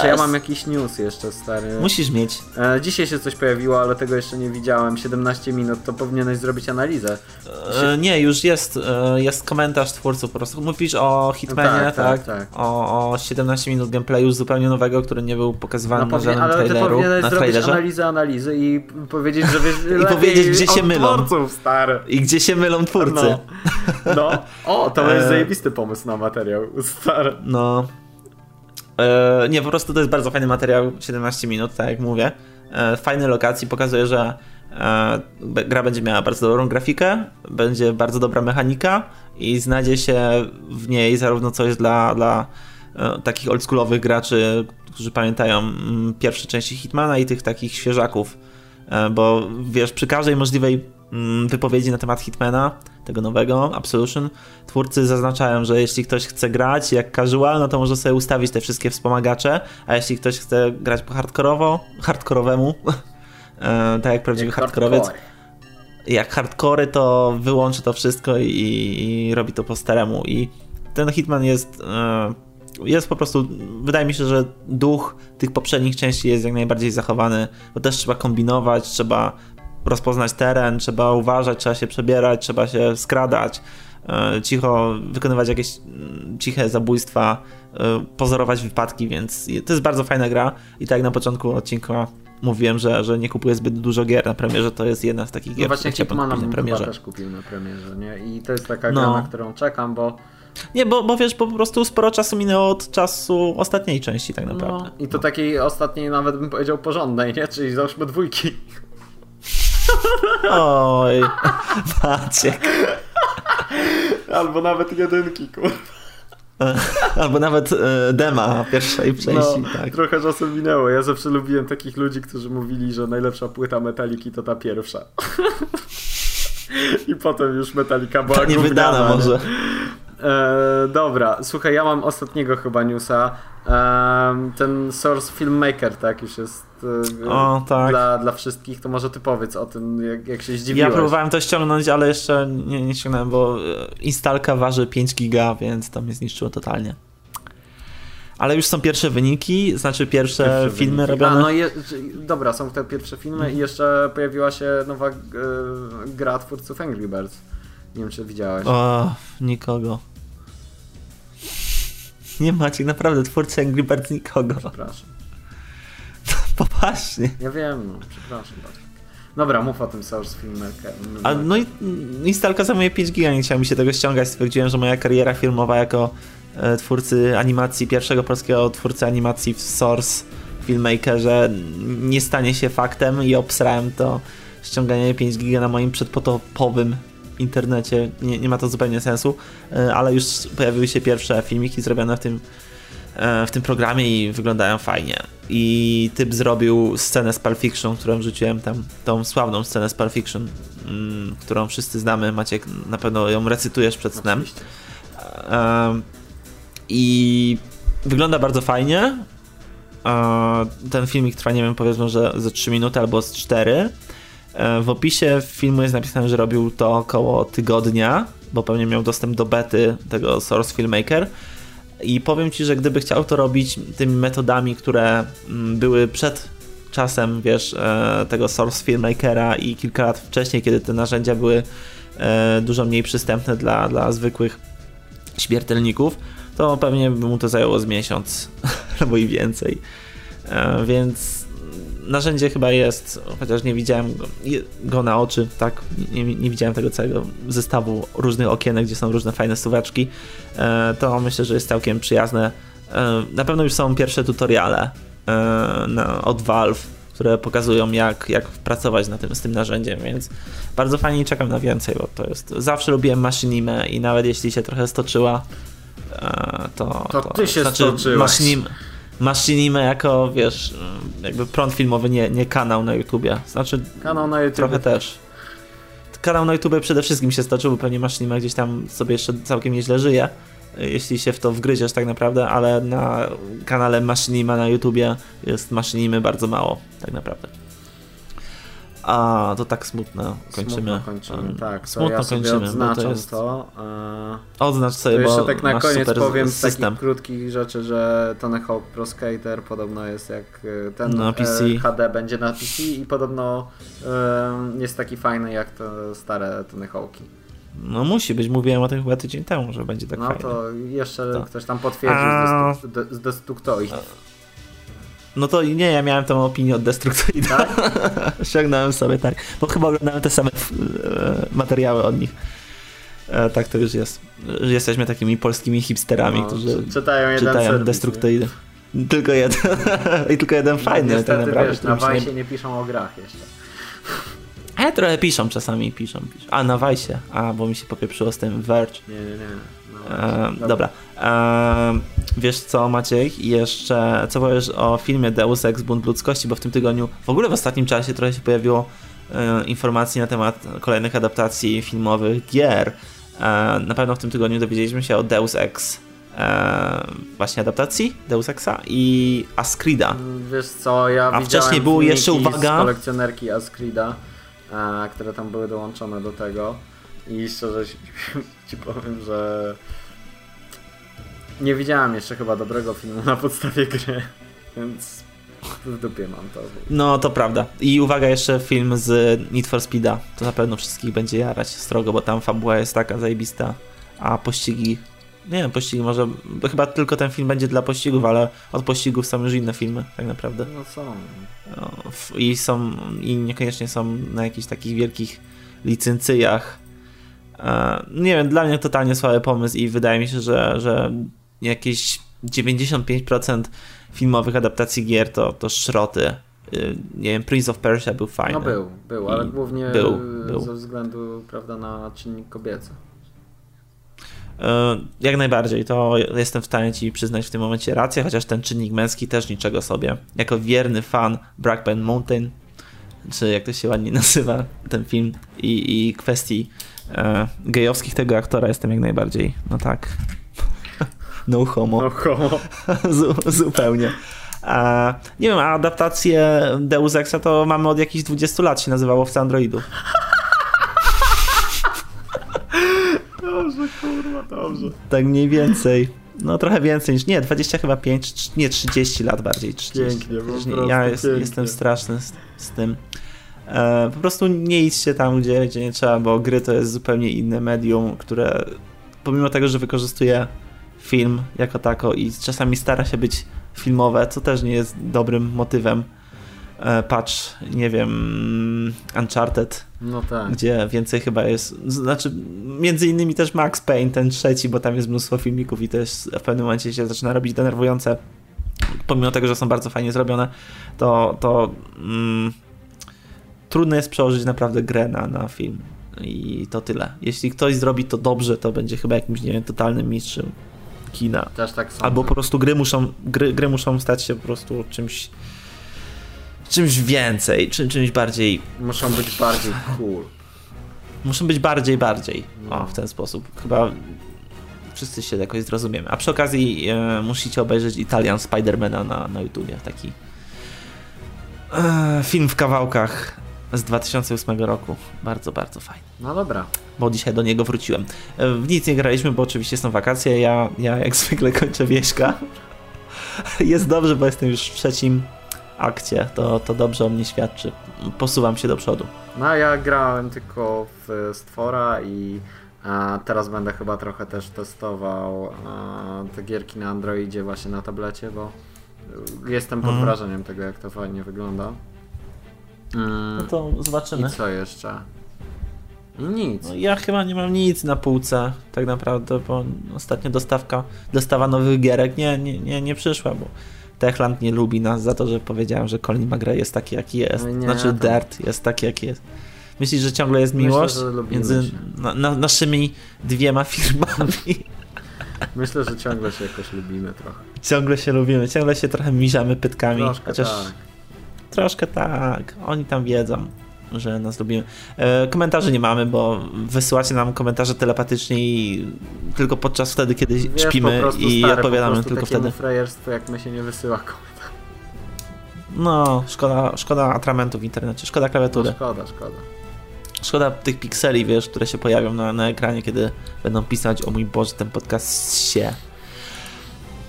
czy ja mam jakiś news jeszcze, stary? Musisz mieć. E, dzisiaj się coś pojawiło, ale tego jeszcze nie widziałem. 17 minut, to powinieneś zrobić analizę. E, nie, już jest, e, jest komentarz twórców po prostu. Mówisz o Hitmanie, tak, tak? tak, tak. O, o 17 minut gameplayu zupełnie nowego, który nie był pokazywany no, na żadnym ale traileru. Ale ty powinieneś na zrobić trailerze. analizę analizy i powiedzieć, że wiesz I powiedzieć, gdzie się mylą. Twórców, stary. I gdzie się mylą twórcy. No. no. O, to jest e. zajebisty pomysł na materiał, stary. No. E, nie, po prostu to jest bardzo fajny materiał, 17 minut, tak jak mówię. E, fajne lokacji, pokazuje, że e, gra będzie miała bardzo dobrą grafikę, będzie bardzo dobra mechanika i znajdzie się w niej zarówno coś dla, dla takich oldschoolowych graczy, którzy pamiętają mm, pierwsze części Hitmana i tych takich świeżaków, bo wiesz, przy każdej możliwej wypowiedzi na temat Hitmana tego nowego, Absolution, twórcy zaznaczają, że jeśli ktoś chce grać jak casual, no to może sobie ustawić te wszystkie wspomagacze, a jeśli ktoś chce grać po hardkorowo, hardkorowemu, e, tak jak prawdziwy hardkorowiec, jak hardkory, to wyłączy to wszystko i, i, robi to po staremu. I ten Hitman jest e, jest po prostu, wydaje mi się, że duch tych poprzednich części jest jak najbardziej zachowany, bo też trzeba kombinować, trzeba rozpoznać teren, trzeba uważać, trzeba się przebierać, trzeba się skradać, e, cicho wykonywać jakieś mm, ciche zabójstwa, e, pozorować wypadki, więc to jest bardzo fajna gra i tak jak na początku odcinka mówiłem, że, że nie kupuję zbyt dużo gier na premierze, to jest jedna z takich gier, No właśnie Hitmana na premierze. też kupił na premierze, nie? I to jest taka No. gra, na którą czekam, bo Nie, bo, bo wiesz, po prostu sporo czasu minęło od czasu ostatniej części tak naprawdę. no, i to takiej ostatniej nawet bym powiedział porządnej, nie? Czyli załóżmy dwójki. Oj, Maciek. Albo nawet jedynki, kurwa. Albo nawet e, dema pierwszej części, No, tak. trochę czasu minęło. Ja zawsze lubiłem takich ludzi, którzy mówili, że najlepsza płyta Metaliki to ta pierwsza. I potem już Metalika była Nie gówniana, wydana nie? może. E, dobra, słuchaj, ja mam ostatniego chyba newsa. Ten Source Filmmaker, tak, już jest e, O, tak. dla, dla wszystkich, to może ty powiedz o tym, jak, jak się Ja zdziwiłeś. próbowałem to ściągnąć, ale jeszcze nie, nie ściągnąłem, bo e, instalka waży 5 giga, więc to mnie zniszczyło totalnie. Ale już są pierwsze wyniki, znaczy pierwsze, Pierwsze filmy wyniki. robione. A, no je, dobra, są te pierwsze filmy i jeszcze pojawiła się nowa e, gra twórców Angry Birds. Nie wiem, czy widziałeś. O, nikogo. Nie macie naprawdę twórcy Angry Birds nikogo. Przepraszam. Poważnie. Ja wiem, no, przepraszam bardzo. Dobra, mów o tym Source Filmmaker. A, no i instalka zajmuje 5 giga, nie chciałem mi się tego ściągać. Stwierdziłem, że moja kariera filmowa jako e, twórcy animacji, pierwszego polskiego twórcy animacji w Source Filmmakerze nie stanie się faktem i obsrałem to ściąganie 5 giga na moim przedpotopowym internecie. Nie, nie ma to zupełnie sensu, e, ale już pojawiły się pierwsze filmiki zrobione w tym e, w tym programie i wyglądają fajnie. I typ zrobił scenę z Pulp Fiction, którą wrzuciłem tam, tą sławną scenę z Pulp Fiction, mm, którą wszyscy znamy. Maciek, na pewno ją recytujesz przed snem. I wygląda bardzo fajnie. E, Ten filmik trwa, nie wiem, powiedzmy, że ze 3 minuty albo z 4. E, W opisie filmu jest napisane, że robił to około tygodnia, bo pewnie miał dostęp do bety tego Source Filmmaker. I powiem ci, że gdyby chciał to robić tymi metodami, które mm, były przed czasem, wiesz, e, tego Source Filmmakera i kilka lat wcześniej, kiedy te narzędzia były e, dużo mniej przystępne dla, dla zwykłych śmiertelników, to pewnie by mu to zajęło z miesiąc albo i więcej. Więc narzędzie chyba jest, chociaż nie widziałem go, na oczy, tak, nie, nie widziałem tego całego zestawu różnych okienek, gdzie są różne fajne suweczki, e, to myślę, że jest całkiem przyjazne. E, Na pewno już są pierwsze tutoriale e, od Valve, które pokazują jak, jak pracować na tym, z tym narzędziem, więc bardzo fajnie czekam na więcej, bo to jest, zawsze lubiłem Machinimę i nawet jeśli się trochę stoczyła, to... To ty się znaczy, stoczyłeś. Machinimę jako, wiesz, jakby prąd filmowy, nie, nie kanał na YouTubie. Znaczy, Kanał na YouTube. trochę też. Kanał na YouTube przede wszystkim się stoczył, bo pewnie Machinima gdzieś tam sobie jeszcze całkiem nieźle żyje, jeśli się w to wgryziesz tak naprawdę, ale na kanale Machinima na YouTubie jest Machinimy bardzo mało, tak naprawdę. A, to tak smutno kończymy. Smutno kończymy, Um, tak. To Smutno ja sobie kończymy, bo odznaczam to jest... to. e, Odznacz To sobie, jeszcze bo tak na koniec powiem z takich krótkich rzeczy, że Tony Hawk Pro Skater podobno jest jak e, ten Na e, PC. HD będzie na PC i podobno jest taki fajny jak te stare Tony Hawki. No musi być, mówiłem o tym chyba tydzień temu, że będzie tak no fajnie. to jeszcze To. ktoś tam potwierdził A. z, Destu- de- z Destructoid. No to nie, ja miałem tą opinię od Destructoida. Tak? Ściągnąłem sobie, tak. Bo chyba oglądałem te same e, materiały od nich. E, tak to już jest. Jesteśmy takimi polskimi hipsterami, No, którzy czy- czytają czytają. Tylko jeden. I tylko jeden fajny, Niestety, tak naprawdę. wiesz, na się nie- Wajsie nie piszą o grach jeszcze. A trochę piszą czasami, piszą, piszą. A, na Wajsie. A, bo mi się popieprzyło z tym Verge. Nie, nie, nie. E, dobra. E, wiesz co, Maciek? Jeszcze co powiesz o filmie Deus Ex Bunt Ludzkości, bo w tym tygodniu, w ogóle w ostatnim czasie trochę się pojawiło e, informacji na temat kolejnych adaptacji filmowych gier. E, na pewno w tym tygodniu dowiedzieliśmy się o Deus Ex e, właśnie adaptacji Deus Exa i Ascrida. Wiesz co, ja A wcześniej było jeszcze, uwaga- z kolekcjonerki Ascrida, które tam były dołączone do tego i szczerze ci, powiem, że Nie widziałem jeszcze chyba dobrego filmu na podstawie gry, więc w dupie mam to. No, to prawda. I uwaga, jeszcze film z Need for Speeda. To na pewno wszystkich będzie jarać strogo, bo tam fabuła jest taka zajebista, a pościgi... Nie wiem, pościgi może... Chyba tylko ten film będzie dla pościgów, ale od pościgów są już inne filmy, tak naprawdę. No są. I są... I niekoniecznie są na jakichś takich wielkich licencyjach. E, nie wiem, dla mnie totalnie słaby pomysł i wydaje mi się, że, że jakieś 95% filmowych adaptacji gier to, to szroty. Y, nie wiem, Prince of Persia był fajny. No był, był, ale głównie był, był. ze względu prawda, na czynnik kobiecy. Y, Jak najbardziej, to jestem w stanie ci przyznać w tym momencie rację, chociaż ten czynnik męski też niczego sobie. Jako wierny fan Blackburn Mountain, czy jak to się ładnie nazywa, ten film i, i kwestii e, gejowskich tego aktora jestem jak najbardziej, no tak. No homo. No homo. Zu, zupełnie. A, nie wiem, a adaptację Deus Exa to mamy od jakichś 20 lat, się nazywało w Androidu. Dobrze, kurwa, dobrze. Tak mniej więcej. No trochę więcej niż, nie, 20 chyba 5, trz- nie 30 lat bardziej. 30. Pięknie, po prostu Ja jest, jestem straszny z, z tym. E, po prostu nie idźcie tam, gdzie, gdzie nie trzeba, bo gry to jest zupełnie inne medium, które pomimo tego, że wykorzystuje film jako tako i czasami stara się być filmowe, co też nie jest dobrym motywem. E, patrz, nie wiem, Uncharted, No tak. gdzie więcej chyba jest, znaczy między innymi też Max Payne, ten trzeci, bo tam jest mnóstwo filmików i jest w pewnym momencie się zaczyna robić denerwujące, pomimo tego, że są bardzo fajnie zrobione, to, to mm, trudno jest przełożyć naprawdę grę na, na film i to tyle. Jeśli ktoś zrobi to dobrze, to będzie chyba jakimś, nie wiem, totalnym mistrzem kina. Też tak. Albo po prostu gry muszą, gry, gry muszą stać się po prostu czymś czymś więcej, czym, czymś bardziej Muszą być bardziej cool. Muszą być bardziej, bardziej. No. O, w ten sposób. Chyba wszyscy się jakoś zrozumiemy. A przy okazji e, musicie obejrzeć Italian Spidermana na, na YouTubie. Taki e, film w kawałkach z 2008 roku. Bardzo, bardzo fajny. No dobra. Bo dzisiaj do niego wróciłem. W nic nie graliśmy, bo oczywiście są wakacje. Ja, ja jak zwykle kończę wieśka. Jest dobrze, bo jestem już w trzecim akcie. To, to dobrze o mnie świadczy. Posuwam się do przodu. No ja grałem tylko w Stwora i a, teraz będę chyba trochę też testował a, te gierki na Androidzie właśnie na tablecie, bo jestem pod Mhm. wrażeniem tego jak to fajnie wygląda. Mm, No to zobaczymy. I co jeszcze? Nic. No, ja chyba nie mam nic na półce, tak naprawdę, bo ostatnio dostawka, dostawa nowych gierek nie, nie, nie, nie przyszła, bo Techland nie lubi nas za to, że powiedziałem, że Colin McRae jest taki, jaki jest. No nie, znaczy to- Dirt jest taki, jaki jest. Myślisz, że ciągle jest Myślę, miłość lubimy między na, na, naszymi dwiema firmami? Myślę, że ciągle się jakoś lubimy trochę. ciągle się lubimy, ciągle się trochę miziamy pytkami, Troszkę chociaż tak. Troszkę tak, oni tam wiedzą. Że nas lubimy. E, komentarzy nie mamy, bo wysyłacie nam komentarze telepatycznie i tylko podczas wtedy, kiedy Wiesz, śpimy i stary, odpowiadamy tylko wtedy. frajerstwu jak my się nie wysyła komentarzy. No, szkoda, szkoda atramentu w internecie, szkoda No, klawiatury, szkoda, szkoda. szkoda tych pikseli, wiesz, które się pojawią na, na ekranie, kiedy będą pisać, o mój Boże, ten podcast się.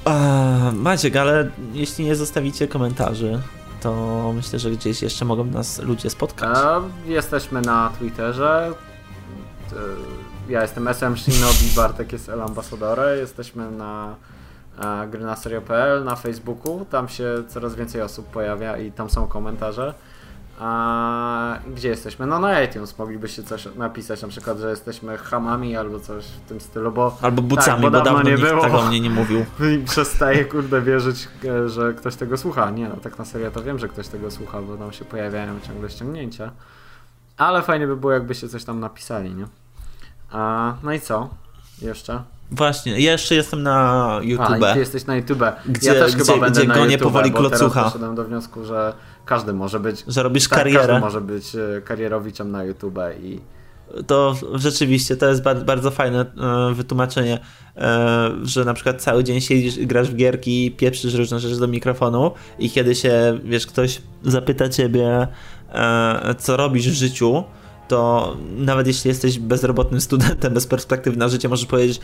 Eee, Maciek, ale jeśli nie zostawicie komentarzy, to myślę, że gdzieś jeszcze mogą nas ludzie spotkać. E, jesteśmy na Twitterze. E, Ja jestem SM Shinobi, Bartek jest El Ambassadore. Jesteśmy na e, gry na serio.pl, na Facebooku. Tam się coraz więcej osób pojawia i tam są komentarze. A gdzie jesteśmy? No na iTunes moglibyście coś napisać, na przykład, że jesteśmy hamami albo coś w tym stylu, bo Albo bucami, bo bo, dawno dawno nie nikt było. tak o mnie nie mówił. i przestaję kurde wierzyć, e, że ktoś tego słucha. Nie no, tak na serio to wiem, że ktoś tego słucha, bo tam się pojawiają ciągle ściągnięcia. Ale fajnie by było, jakbyście coś tam napisali, nie? A, no i co? Jeszcze? Właśnie, ja jeszcze jestem na A, YouTube. i ty jesteś na YouTube. Gdzie- ja też gdzie- chyba gdzie gonię YouTube, powoli klocucha. doszedłem do wniosku, że każdy może być Że robisz tak, karierę. każdy może być e, karierowiczem na YouTube i To rzeczywiście to jest bardzo, bardzo fajne e, wytłumaczenie, e, że na przykład cały dzień siedzisz i grasz w gierki i pieprzysz różne rzeczy do mikrofonu i kiedy się, wiesz, ktoś zapyta ciebie, co robisz w życiu, to nawet jeśli jesteś bezrobotnym studentem bez perspektywy na życie, możesz powiedzieć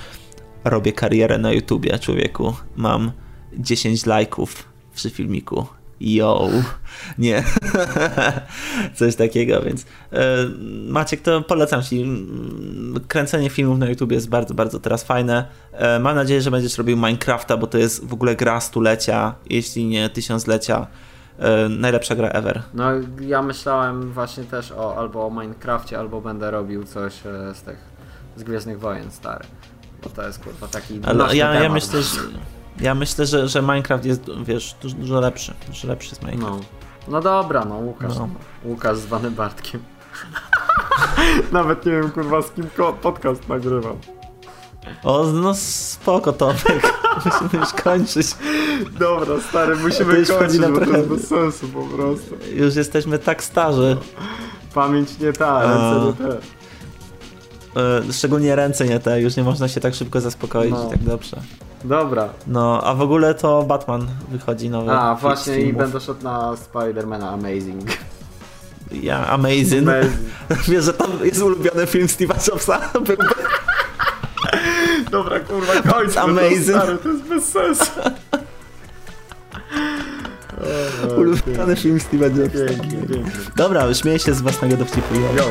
robię karierę na YouTubie, człowieku. Mam 10 lajków przy filmiku. Yo, nie, coś takiego, więc e, Maciek, to polecam Ci. Kręcenie filmów na YouTube jest bardzo, bardzo teraz fajne. E, Mam nadzieję, że będziesz robił Minecrafta, bo to jest w ogóle gra stulecia, jeśli nie tysiąclecia. E, Najlepsza gra ever. No ja myślałem właśnie też o albo o Minecrafcie, albo będę robił coś z tych z Gwiezdnych Wojen stary. Bo to jest kurwa taki nośny ja, ja myślę, że, ja myślę że, że Minecraft jest, wiesz, dużo, dużo lepszy. Dużo lepszy jest Minecraft. No. no dobra, no Łukasz. No. Łukasz zwany Bartkiem. Nawet nie wiem kurwa z kim podcast nagrywam. O, no spoko Tomek. Musimy już kończyć. Dobra, stary, musimy już kończyć, bo to jest bez sensu po prostu. Już jesteśmy tak starzy. Pamięć nie ta, ręce nie te. E, Szczególnie ręce nie te, już nie można się tak szybko zaspokoić No. i tak dobrze. Dobra. No, a w ogóle to Batman wychodzi nowy. A, właśnie i będę szedł na Spidermana Amazing. Ja, amazing. Amazing. Wiesz, że tam jest ulubiony film Steve'a Jobsa. Dobra, kurwa, kończmy Amazing. to, stary, to jest bez sensu. Ulubiony film Steve'a Jobsa. Pięknie, pięknie. Dobra, śmieję się z własnego dowcipu. Yo.